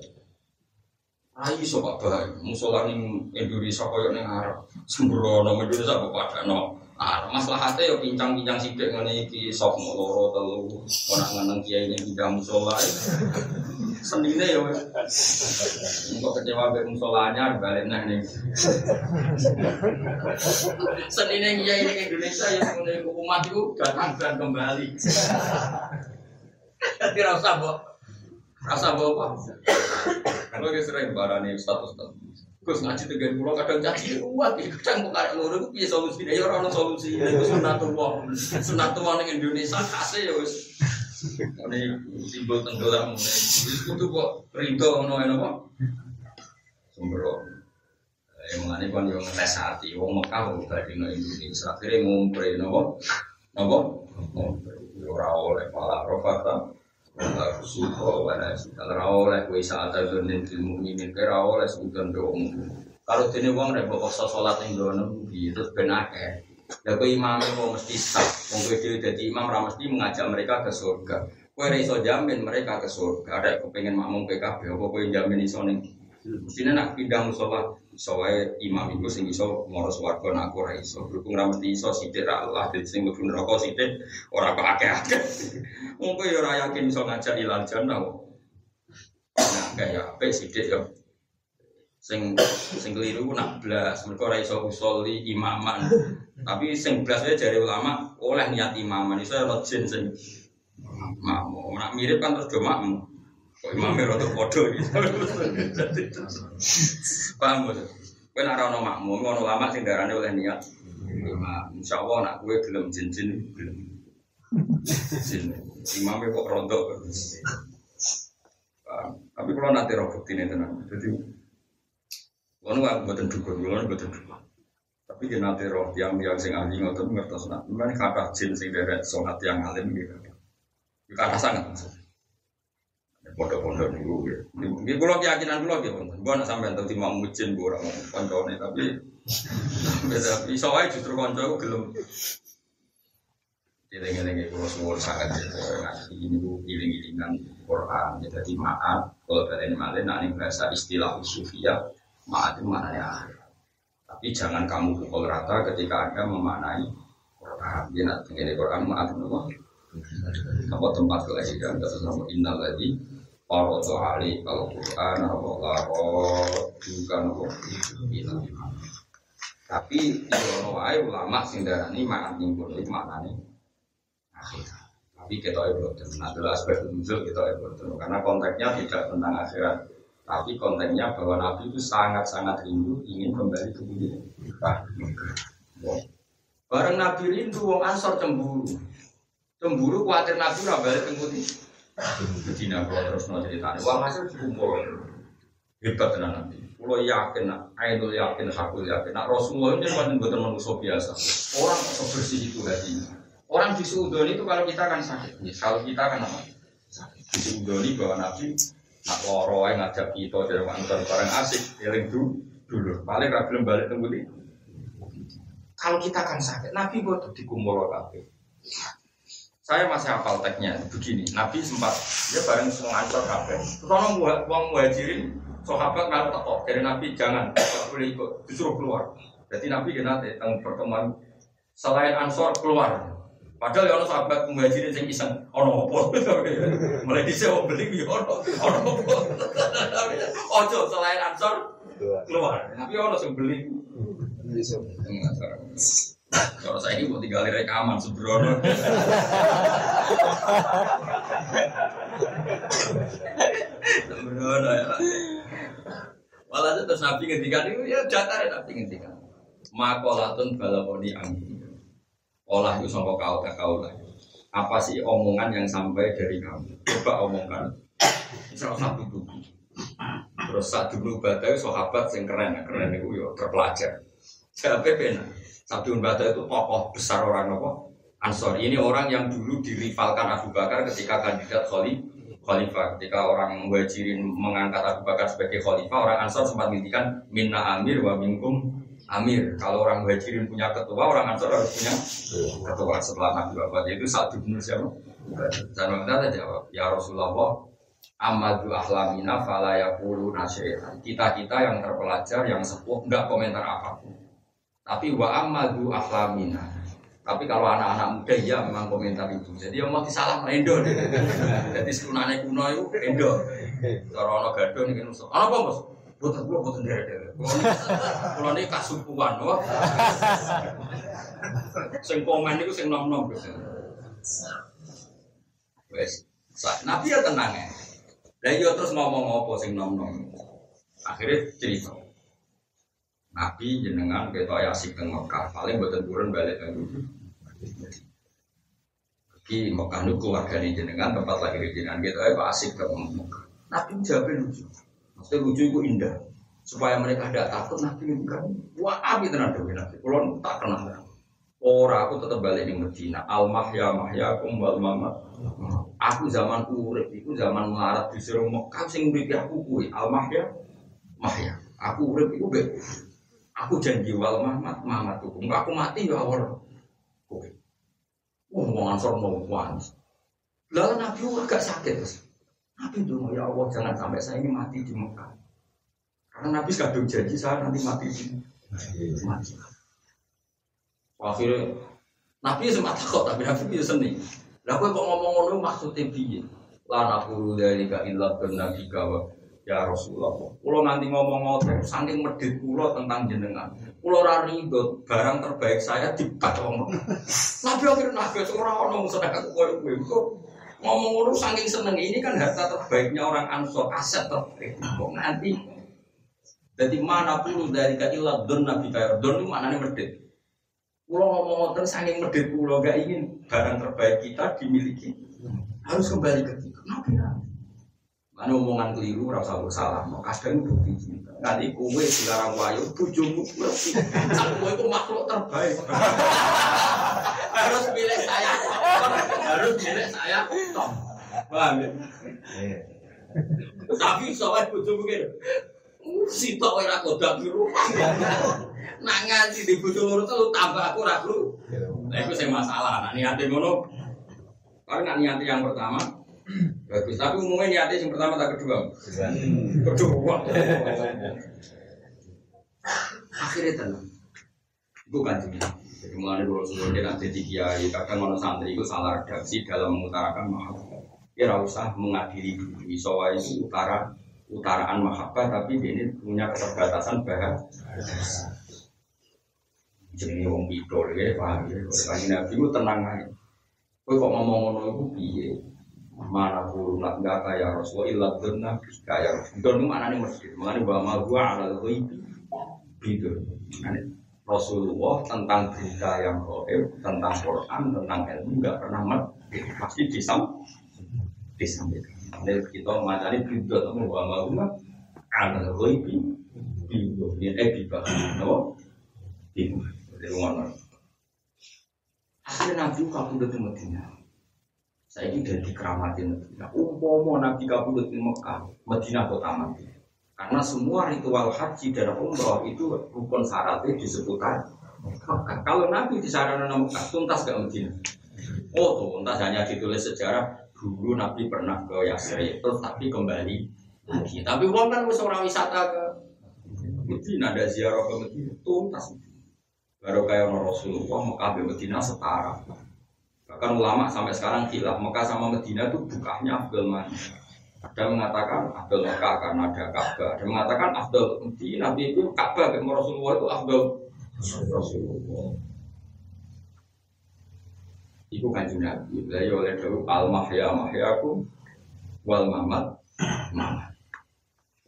Ayo sobat baik, musola ning Indonesia koyo ning Arab. Sembrono Indonesia kok pada no. Ah, masalah hati yo pincang-pincang sidik ngene iki sok loro telu ora ngeneng kiai ini tidak musola. Senine yo. Engko kecewa mbek balik nang ning. Senine kiai ini Indonesia yang ngene umat itu datang dan kembali. Tapi rasa mbok rasa mbok apa? Kalau sering barani status status Gus ngaji dengan pulau kadang caci kuat, kadang kok karek loro itu piye solusi ya ora ono solusi. Itu sunatullah. Sunatullah ning Indonesia khase ya wis. Ini simbol tenggelam. Wis kudu kok rido ono eno kok. Sembro. Eh mengani kon yo ngetes hati wong Mekah kok bali nang Indonesia. Akhire ngumpre nopo? Nopo? Ora oleh malah rofata. Suko wana Kalau oleh kue saat itu nanti mukminin kira oleh sebutan doang. Kalau ini uang rek bapak sholat yang doang gitu benar ya. Ya kue imam mau mesti sah. Mau kue dia jadi imam mesti mengajak mereka ke surga. Kue iso jamin mereka ke surga. Ada kepengen makmum PKB. Apa kue jamin iso nih? Mestinya nak pindah musola soalnya imam itu sing iso moro swarga nak ora iso. Berhubung ra mesti iso sithik ra Allah dadi sing mlebu neraka sithik ora kok akeh-akeh. Wong kowe ya ora yakin iso ngajak ilal jannah. Nah, kayak apik sithik yo. Sing sing keliru nak blas mergo ora iso usoli imaman. Tapi sing blas wae jare ulama oleh niat imaman iso ora jin sing makmu. Nak mirip kan terus do makmu. Imamnya rada podo gitu. Paham bos? Kowe nek ora ono makmum, ono lama sing darane oleh niat. Imam, insyaallah nak kowe gelem jin-jin gelem. Jin. Imamnya kok rontok. Tapi kalau nanti roh bukti ini tenang. Jadi, kalau nggak buatan dukun, kalau buatan dukun. Tapi dia nanti roh yang yang sing ahli ngotot ngertos nak. Mana kata jin sing deret sholat yang alim gitu. Kata sangat maksudnya. Pondok-pondok niku ya. Nggih kula keyakinan kula nggih wonten. Mbok nek sampean tau timah mujin mbok ora koncone tapi beda iso wae justru kanca ku gelem Eling-eling kalau semua sangat ini bu iling-ilingan Quran. Ya, jadi maaf kalau kalian malah nanti bahasa istilah sufia maaf itu maknanya Tapi jangan kamu pukul rata ketika anda memaknai Quran. Dia ini Quran maaf nopo. Apa tempat kelahiran terus nama innal lagi Kalau Quran apa laro juga nopo Tapi ono wae ulama sing darani maaf nimbul itu maknanya akhirat. Tapi kita ibadah. Nah, adalah aspek nuzul kita ibadah. Karena konteksnya tidak tentang akhirat. Tapi konteksnya bahwa Nabi itu sangat-sangat rindu ingin kembali ke bumi. Bareng Nabi rindu, wong Ansor cemburu. Cemburu khawatir Nabi ora balik ke bumi. Medina kalau terus mau ceritanya. Wah hasil dikumpul. Hebat tenan Nabi. Kulo yakin, Ainul yakin, Hakul yakin. Nak Rasulullah ini kan bukan manusia biasa. Orang bersih itu hatinya. Orang disuudoni itu kalau kita kan sakit. Kalau kita kan apa? Sakit. Disuudoni bahwa Nabi nak loro ngajak kita dari kantor bareng asik, eling dulu. dulu. Paling ra belum balik tunggu. Kalau kita kan sakit, Nabi buat dikumpul kabeh. Saya masih hafal teksnya begini. Nabi sempat dia bareng semua ansor kabeh. Terus orang uang muhajirin sahabat kalau teko dari Nabi jangan tidak boleh ikut disuruh keluar. Jadi Nabi nanti tentang pertemuan selain ansor keluar. Padahal ya ono sahabat muhajirin sing iseng ono apa? Mulai disewa beli yo ono ono apa? Ojo selain ansor keluar. tapi ono sing beli kalau saya ini mau tinggal rekaman sebrono sebrono ya malah terus nabi ngendikan itu ya jatah ya nabi ngendikan makolatun balaponi angin olah itu sampai kau tak kau lah. Apa sih omongan yang sampai dari kamu? Coba omongkan. Salah satu buku. Terus saat dulu badai sahabat yang keren, keren itu yo terpelajar. Siapa pena? Sabtu Bata itu tokoh besar orang apa? Ansor. Ini orang yang dulu dirivalkan Abu Bakar ketika kandidat khalifah. Ketika orang Muhajirin mengangkat Abu Bakar sebagai khalifah, orang Ansor sempat menghentikan minna amir wa minkum amir. Kalau orang muhajirin punya ketua, orang ansor harus punya ketua setelah Nabi wafat. Yaitu satu bin siapa? Dan mereka jawab, ya Rasulullah, amadu ahlamina fala yakulu nasyaitan. Kita-kita yang terpelajar, yang sepuh, enggak komentar apa pun. Tapi wa amadu ahlamina. Tapi kalau anak-anak muda ya memang komentar itu. Jadi yang mau disalah Endo. Jadi sunane kuno itu Endo. Kalau ono gado nih kan apa bos? Boten kula boten derek-derek. Kula niki kasumpuan, wah. Sing komen niku sing nom-nom Wes, Nabi ya tenang ya. Lah iya terus ngomong apa sing nom-nom. Akhirnya cerita. Nabi jenengan kita asik teng Mekah, paling boten turun balik ke Ki Mekah niku keluarga jenengan tempat lagi jenengan kita ya asik teng Mekah. Nabi jawab lucu. Maksudnya lucu itu indah. Supaya mereka tidak takut Nabi bukan. Wah, abi tenan dewi Nabi. Tak kenal. Orang aku tetap balik di Medina. Al mahya mahya kumbal mama. Aku zaman urip, itu zaman melarat di Mekah sing urip aku kuwi. Al mahya mahya. Aku urip be. Aku janji wal mamat mamat. Enggak aku mati ya awal. Wah, mau ansor mau Lalu Nabi agak sakit. Nabi dulu ya Allah jangan sampai saya ini mati di Mekah. Karena Nabi kadung janji saya nanti mati di mati. Akhirnya Nabi sempat takut tapi Nabi bisa seni. Lah kok ngomong ngono maksudnya piye? La naqulu dzalika illa nabi kawa ya Rasulullah. Kulo nanti ngomong ngoten saking medhit kulo tentang jenengan. Kulo ora rido barang terbaik saya dibat ngomong. Nabi akhirnya Nabi ora ono sedekah koyo kowe. Ngomong ngono saking seneng ini kan harta terbaiknya orang ansor aset terbaik. Kok nanti jadi mana pun dari kailah don nabi kaya don itu maknanya medit pulau ngomong ngoten saking medit pulau gak ingin barang terbaik kita dimiliki. Harus kembali ke kita. Nabi Mana omongan keliru, rasa bersalah, mau kadang bukti cinta. Nanti kue sekarang wayu, bujumu berarti. Kue itu makhluk terbaik. harus pilih saya, harus pilih saya. Tom, paham ya? Tapi soal bujumu gitu. Sitok ora kodak biru. Nak ngaji di loro telu tambah aku ora Nah, itu saya masalah. Nah, niatnya ngono. Kalau nggak niat yang pertama, bagus. Tapi umumnya niatnya yang pertama tak kedua. Kedua. Akhirnya tenang. Itu kan Jadi mulai dulu sebelumnya nanti di kiai, kadang orang santri itu salah redaksi dalam mengutarakan mahabbah. Ya usah mengadili dulu. Itu utara utaraan mahabbah, tapi ini punya keterbatasan bahasa. Jadi wong pidol ya, paham ya. Kalau Nabi itu tenang aja. Kau kok ngomong ngono itu piye? Mana pun nak enggak kaya Rasulullah ilah dunna kaya Rasulullah. mana nih masjid? Mana bawa mal gua ala itu. Rasulullah tentang berita yang goib, tentang Quran, tentang ilmu nggak pernah mati. Pasti disam disampaikan. Ini kita mengatasi berita tentang mal gua ala itu gitu. Ini eh di bawah, no? Gitu. Jadi ngono. Akhirnya Nabi kabudut di Medina. Saya ini dari keramatin Medina. Umpomo Nabi kabudut di Mekah, Medina kota mati. Karena semua ritual haji dan umroh itu rukun syaratnya disebutkan. Kalau Nabi di sana Mekah, tuntas gak Medina? Oh tuntas hanya ditulis sejarah dulu Nabi pernah ke Yasrib terus tapi kembali lagi. Tapi uang kan orang wisata ke Medina ada ziarah ke Medina tuntas. Baru kayak Rasulullah Mekah Medina setara. Bahkan ulama sampai sekarang gila Mekah sama Medina itu bukanya Abdul mana? Ada mengatakan Abdul Mekah karena ada Ka'bah. Ada mengatakan Abdul Medina, Nabi itu Ka'bah dan Rasulullah itu Abdul Rasulullah. Iku kanjeng Nabi. Dari oleh Dawu al mahya mahyaku wal mamat mamat.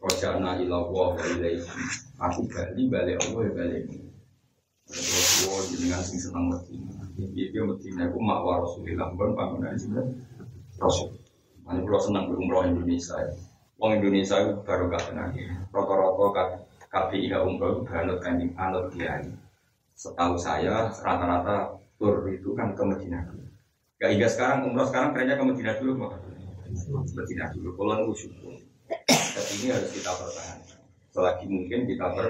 Rojana ila wa ilaihi. Aku bali bali Allah ya bali. Rasulullah jenengan sing seneng Medina. Dia Medina iku makwa Rasulullah pun panggonan sinten Rasul. Ane kula seneng umroh Indonesia. Wong Indonesia itu baru gak tenang. Rata-rata KPI umroh itu banget kanjeng anut kiai. Setahu saya rata-rata tur itu kan ke Medina dulu. Gak hingga sekarang umroh sekarang trennya ke Medina dulu kok. Medina dulu. Kalau nunggu syukur. Tapi ini harus kita pertahankan. Selagi mungkin kita ber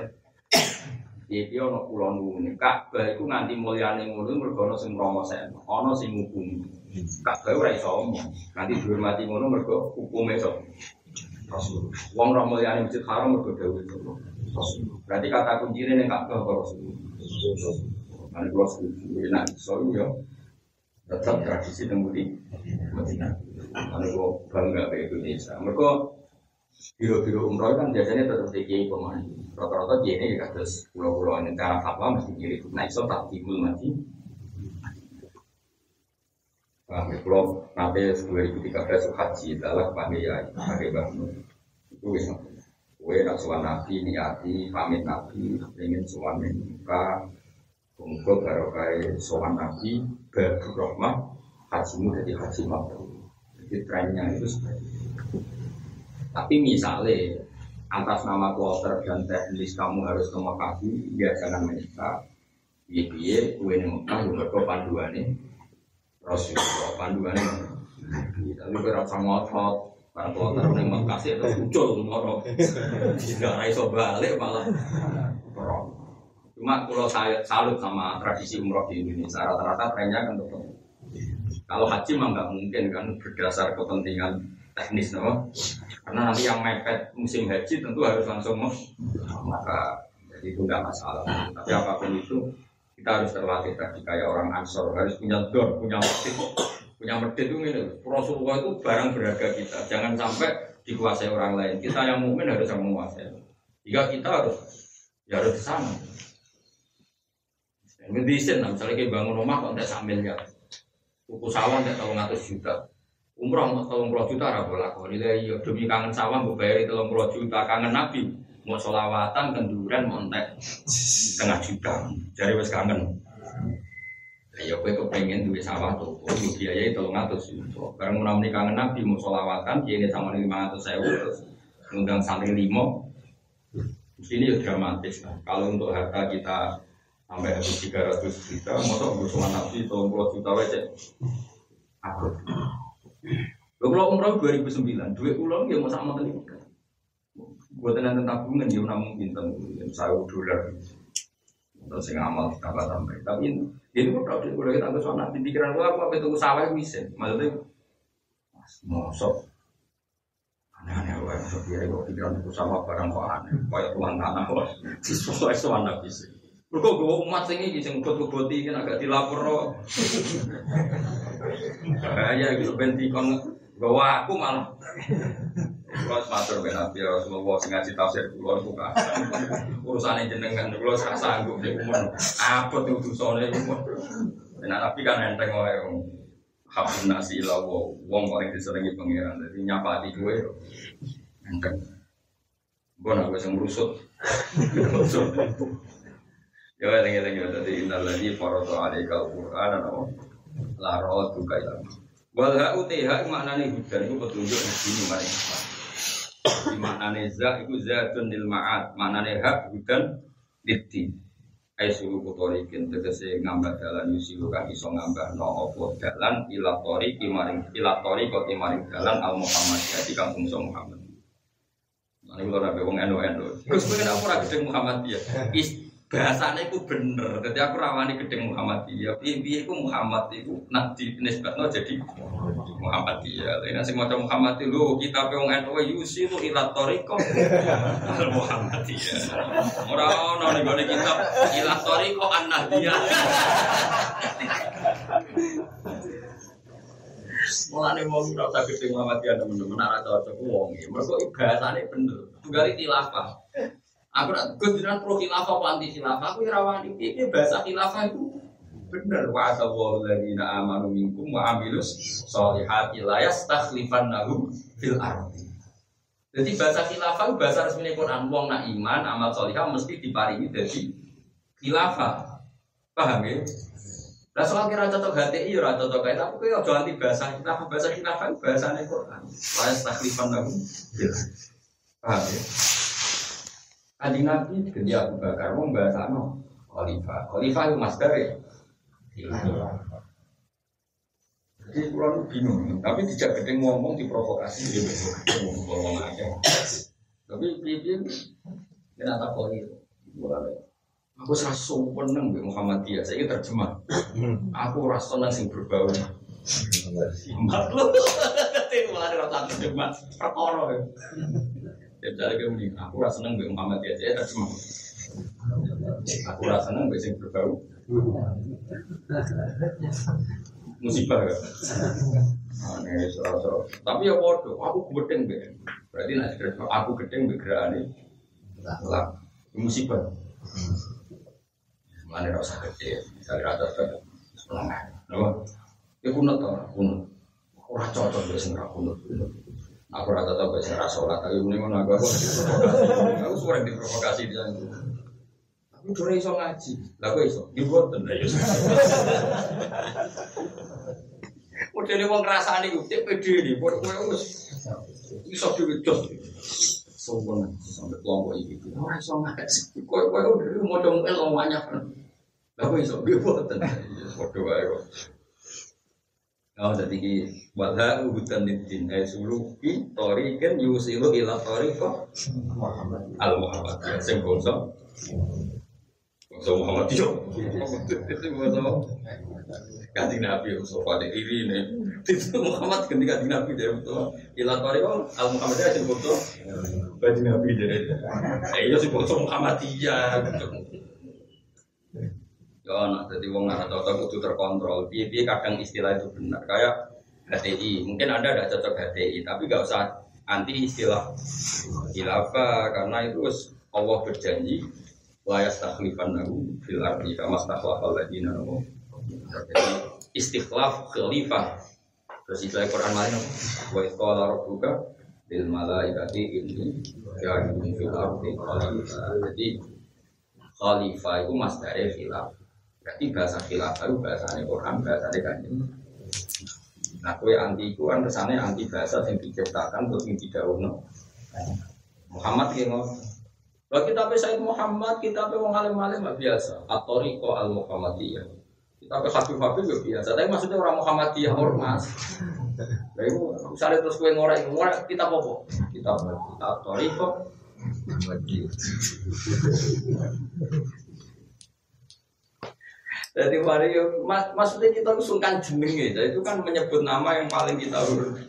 Iki ana kula nuwun. Ka'bah iku nganti mulyane ngono mergo sing promosen, ana sing ngukumi. Ka'bah ora iso omong. Nanti dihormati ngono mergo hukume iso. Rasul. Wong ora mulyane masjid haram mergo dawuh Rasul. Berarti kata kuncine ning Ka'bah Rasul. Nanti kula setuju. Nek iso yo tetap tradisi teng Medina. Nanti kula bangga be Indonesia. Biro-biro umroh kan biasanya tetap di kiai pemain. Rata-rata kiai ini ya terus pulau-pulau ini cara fatwa mesti kiri nah iso tak timbul mati. Nah, pulau nanti 2013 haji adalah pakai ya pakai bangun. Itu bisa kue nak suan nabi niati pamit nabi ingin suan muka kumpul barokai suan nabi baru rahmah hajimu jadi haji mabrur jadi trennya itu seperti tapi misalnya atas nama kloter dan teknis kamu harus ke Mekah, ya jangan menikah. Iya iya, kue nih Mekah juga ke panduan nih. Rasulullah panduan nih. Tapi berapa ngotot, para kloter nih Mekah sih terus muncul ngorok. Tidak raiso balik malah. Cuma kalau saya salut sama tradisi umroh di Indonesia, rata-rata trennya kan tetap. Kalau haji mah nggak mungkin kan berdasar kepentingan teknis, no? Karena nanti yang mepet musim haji tentu harus langsung maka jadi itu nggak masalah. Tapi apa pun itu kita harus terlatih tadi kayak orang ansor harus punya dor, punya medit, punya medit itu ini. Rasulullah itu barang berharga kita. Jangan sampai dikuasai orang lain. Kita yang mungkin harus yang menguasai. Jika kita harus ya harus di sana. Misalnya kita bangun rumah kok tidak sambil ya, tuku sawah tidak tahu ngatus juta, Umroh mau tolong puluh juta rabu laku nilai iya demi kangen sawah bu bayar tolong puluh juta. Kangen nabi mau solawatan kenduran mau entek setengah juta. Jadi wes kangen. Ya gue kepengen duit sawah tuh oh biaya itu tolong ngatus juta. Bareng mau kangen nabi mau solawatan ini sama lima ratus saya terus undang santri limo ini ya dramatis lah kalau untuk harta kita sampai habis tiga ratus juta mau bersama nabi tolong puluh juta wajib aku kalau umroh 2009, duit ulang ya mau sama tadi. Buat tenan tabungan ya namun pinter, saya dolar. Terus sing amal tambah tambah. Tapi ini kok kalau kita nggak soal di pikiran gua aku apa itu sawah bisa. Maksudnya mosok aneh-aneh wae masuk dia kok pikiran itu sama barang kok aneh. Kayak tuan tanah kok. Sesuai soal nabi sih. Mereka gue umat iki sing bot-boti kan agak dilapor. Bahaya gitu bentikon gue aku malah. Kalau matur ben Nabi Rasulullah sing ngaji tafsir kula niku kan. Urusane jenengan kula sak sanggup niku mun. Tuh dosane niku. Ben Nabi kan enteng wae. Habun nasi lawo wong kok yang diselingi pangeran. Jadi nyapa di gue enteng. Gue nak gue merusut. Ya eling-eling ya tadi innal ladzi farada 'alaika al-Qur'ana no la ra'atu kaila. Wal ha'u tiha maknane hudan iku petunjuk di sini mari. Di maknane za iku zatun lil ma'ad, maknane hak hudan diti. Ai suruh kutorikin tegese ngambah dalan yusilu kang iso ngambah no opo dalan ila tori kimaring ila tori kok kimaring dalan al Muhammadiyah di kampung Muhammad. Nah, ini kalau nabi wong enu enu. Terus pengen aku ragu dengan Muhammadiyah bahasanya itu bener. Jadi aku rawani gedeng Muhammadiyah. Piye itu Muhammad itu nanti nisbatno jadi Muhammadiyah. Ini nasi macam Muhammad itu kita peong NU yusi itu ilat toriko al Muhammadiyah. Orang nih gue kitab ilat toriko an Nahdiyah. Mulane wong ora usah gedeng Muhammadiyah teman-teman ora cocok wong. Mergo bahasane bener. Tunggali tilafah. Aku nak gue pro khilafah apa anti khilafah. Aku rawani ini bahasa khilafah itu bener. Wa atawu ladina amanu minkum wa amilus solihati la yastakhlifannahum fil ardi. Jadi bahasa khilafah bahasa resmi Quran. Wong nak iman amal solihah mesti diparingi dari khilafah. Paham ya? Nah soal kira cocok HTI ya cocok kayak tapi jangan anti bahasa khilafah bahasa khilafah bahasa Quran. La yastakhlifannahum fil ardi. Paham ya? Kanjeng Nabi ganti Abu Bakar wong bahasano khalifah. Khalifah itu master ya. Jadi kurang bingung, tapi tidak gede ngomong diprovokasi dia ngomong aja. Tapi pimpin kenapa kau itu? Aku rasa peneng be Muhammadiyah, saya terjemah. Aku rasa nang sing berbau. Maklum, tapi malah rasa terjemah. Perkara. Ya jadi kayak begini, aku rasa seneng be Muhammad ya, saya terjemah. Aku rasa seneng be sing berbau. Musibah kan? Aneh, so, Tapi ya bodoh, aku gedeng be. Berarti nanti aku gedeng be gerani. Lah, musibah. Mana rasa gede, saya rasa gede. Semangat, loh. Ya kunut tau, kunut. Orang cocok be sing kunut. Aku rata tahu bahasa rasolat, tapi ini mana aku aku sering diprovokasi dia itu. Aku cuma iso ngaji, lah aku iso, dibuat tenda ya. Modele wong ngrasani ku cek pede iki, kok kowe wis iso diwujud. Sombong sampai kelompok iki. Ora iso ngaji. Kowe kowe udah modong el banyak. Lah kowe iso dibuat tenda. Padha wae kok. Oh, jadi ki wadha ubutan din eh sulu. Ki tori kan yusilu ila tori kok al Muhammad. Ya sing bangsa. Bangsa Muhammad yo itu bangsa kanjeng Nabi Mustafa di diri nih itu Muhammad ketika kanjeng Nabi dia betul ila tori kok al Muhammad ya sing bangsa. Kanjeng Nabi dia. Eh yo sing bangsa Muhammadiyah Nah, jadi wong nggak cocok itu terkontrol. Piye kadang istilah itu benar. Kayak HTI, mungkin anda ada cocok HTI, tapi nggak usah anti istilah khilafah karena itu Allah berjanji layas taklifan nahu fil ardi kama stakhlaf alladziina Jadi istikhlaf khalifah. Terus istilah Quran lain wa qala rabbuka lil malaikati inni ja'ilun fil ardi khalifah. Jadi khalifah itu mas dari Berarti bahasa khilafah itu bahasanya Quran, bahasanya kanjeng. Nah, kue anti itu kan kesannya anti bahasa yang diciptakan untuk yang tidak uno. Muhammad yang. Kalau kita pe Said Muhammad, kita pe wong alim alim biasa. Atoriko al Muhammadiyah. Kita pe Habib Habib ya biasa. Tapi maksudnya orang Muhammadiyah ormas. Nah itu misalnya terus kue ngorek ngorek kita apa? Kita kita Atoriko Jadi mari mas, maksudnya kita usulkan jeneng ya, itu kan menyebut nama yang paling kita urut.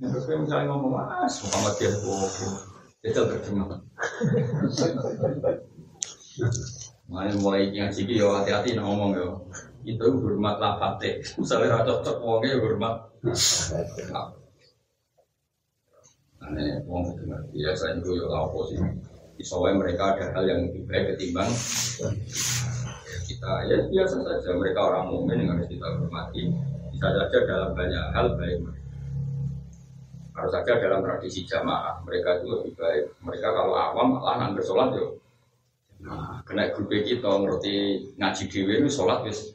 Ya, terus misalnya ngomong mas Muhammad ya, itu terdengar. Mulai mulai ngaji ya hati-hati ngomong ya. Itu hormat lapate. Misalnya rata cocok ya hormat. Aneh, wong itu biasa itu ya lapo sih. Soalnya mereka ada hal yang lebih baik ketimbang kita. Ya biasa saja. Mereka orang mukmin yang harus kita hormati. Bisa saja dalam banyak hal baik. Harus saja dalam tradisi jamaah. Mereka itu lebih baik. Mereka kalau awam malah nggak sholat yo. Nah, kena grup kita ngerti ngaji dewi itu sholat wis.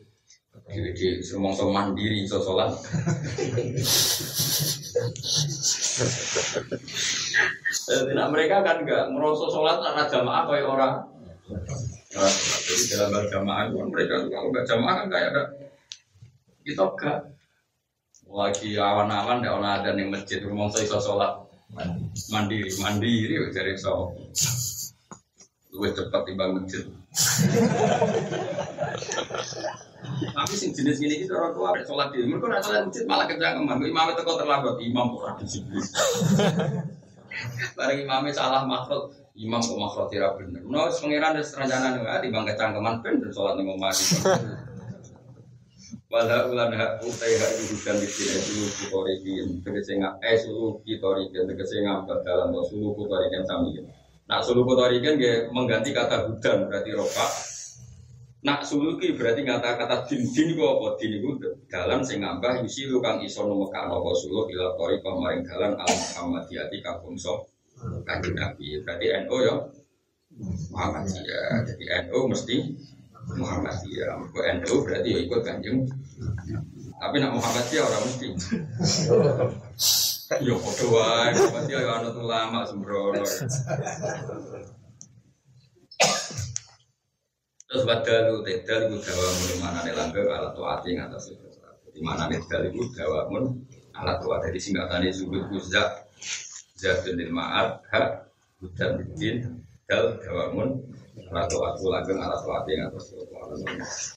Dewi di semua mandiri so sholat Nah, mereka kan enggak merosot sholat karena jamaah kayak orang. Nah, jadi dalam berjamaah itu kan mereka kalau enggak jamaah kan kayak ada kita enggak. Lagi awan-awan ada orang ada di masjid rumah saya sholat mandiri mandiri dari so lebih cepat timbang masjid. Tapi sing jenis ini kita orang tua sholat di mereka nak sholat masjid malah kejangan. Imam itu kok terlambat imam kurang disiplin. Bareng imamnya salah makhluk, imam kok makhluk tidak benar. No, pengiran dan seranjana nih, di bangga cangkeman ben dan sholat nih mati. Walau ulan hak utai hak itu dan di sini sulu kutorikin, tegese ngap eh sulu kutorikin, tegese ngap dalam sulu kutorikin sami. Nah sulu kutorikin mengganti kata hudan berarti roka. Nak suluki berarti kata-kata din din gua apa din itu dalam sing ngambah yusilu kang iso numekano apa sulu ila tori pamaring dalan al Muhammadiyati kang bangsa kanjeng Nabi. Berarti NU ya Muhammadiyah. Jadi NU mesti Muhammadiyah. Mergo NU berarti ya ikut kanjeng. Tapi nak Muhammadiyah orang mesti. Yo padha wae, Muhammadiyah ya anut ulama sembrono. Terus badalu tedal itu dawa mun mana nih langgeng alat tuati ngatas itu. Di mana nih tedal itu dawa mun alat tuati di singkatannya zuhud kuzak zatun lil ma'ad ha hudan bidin dal dawa mun alat tuati langgeng alat tuati ngatas itu.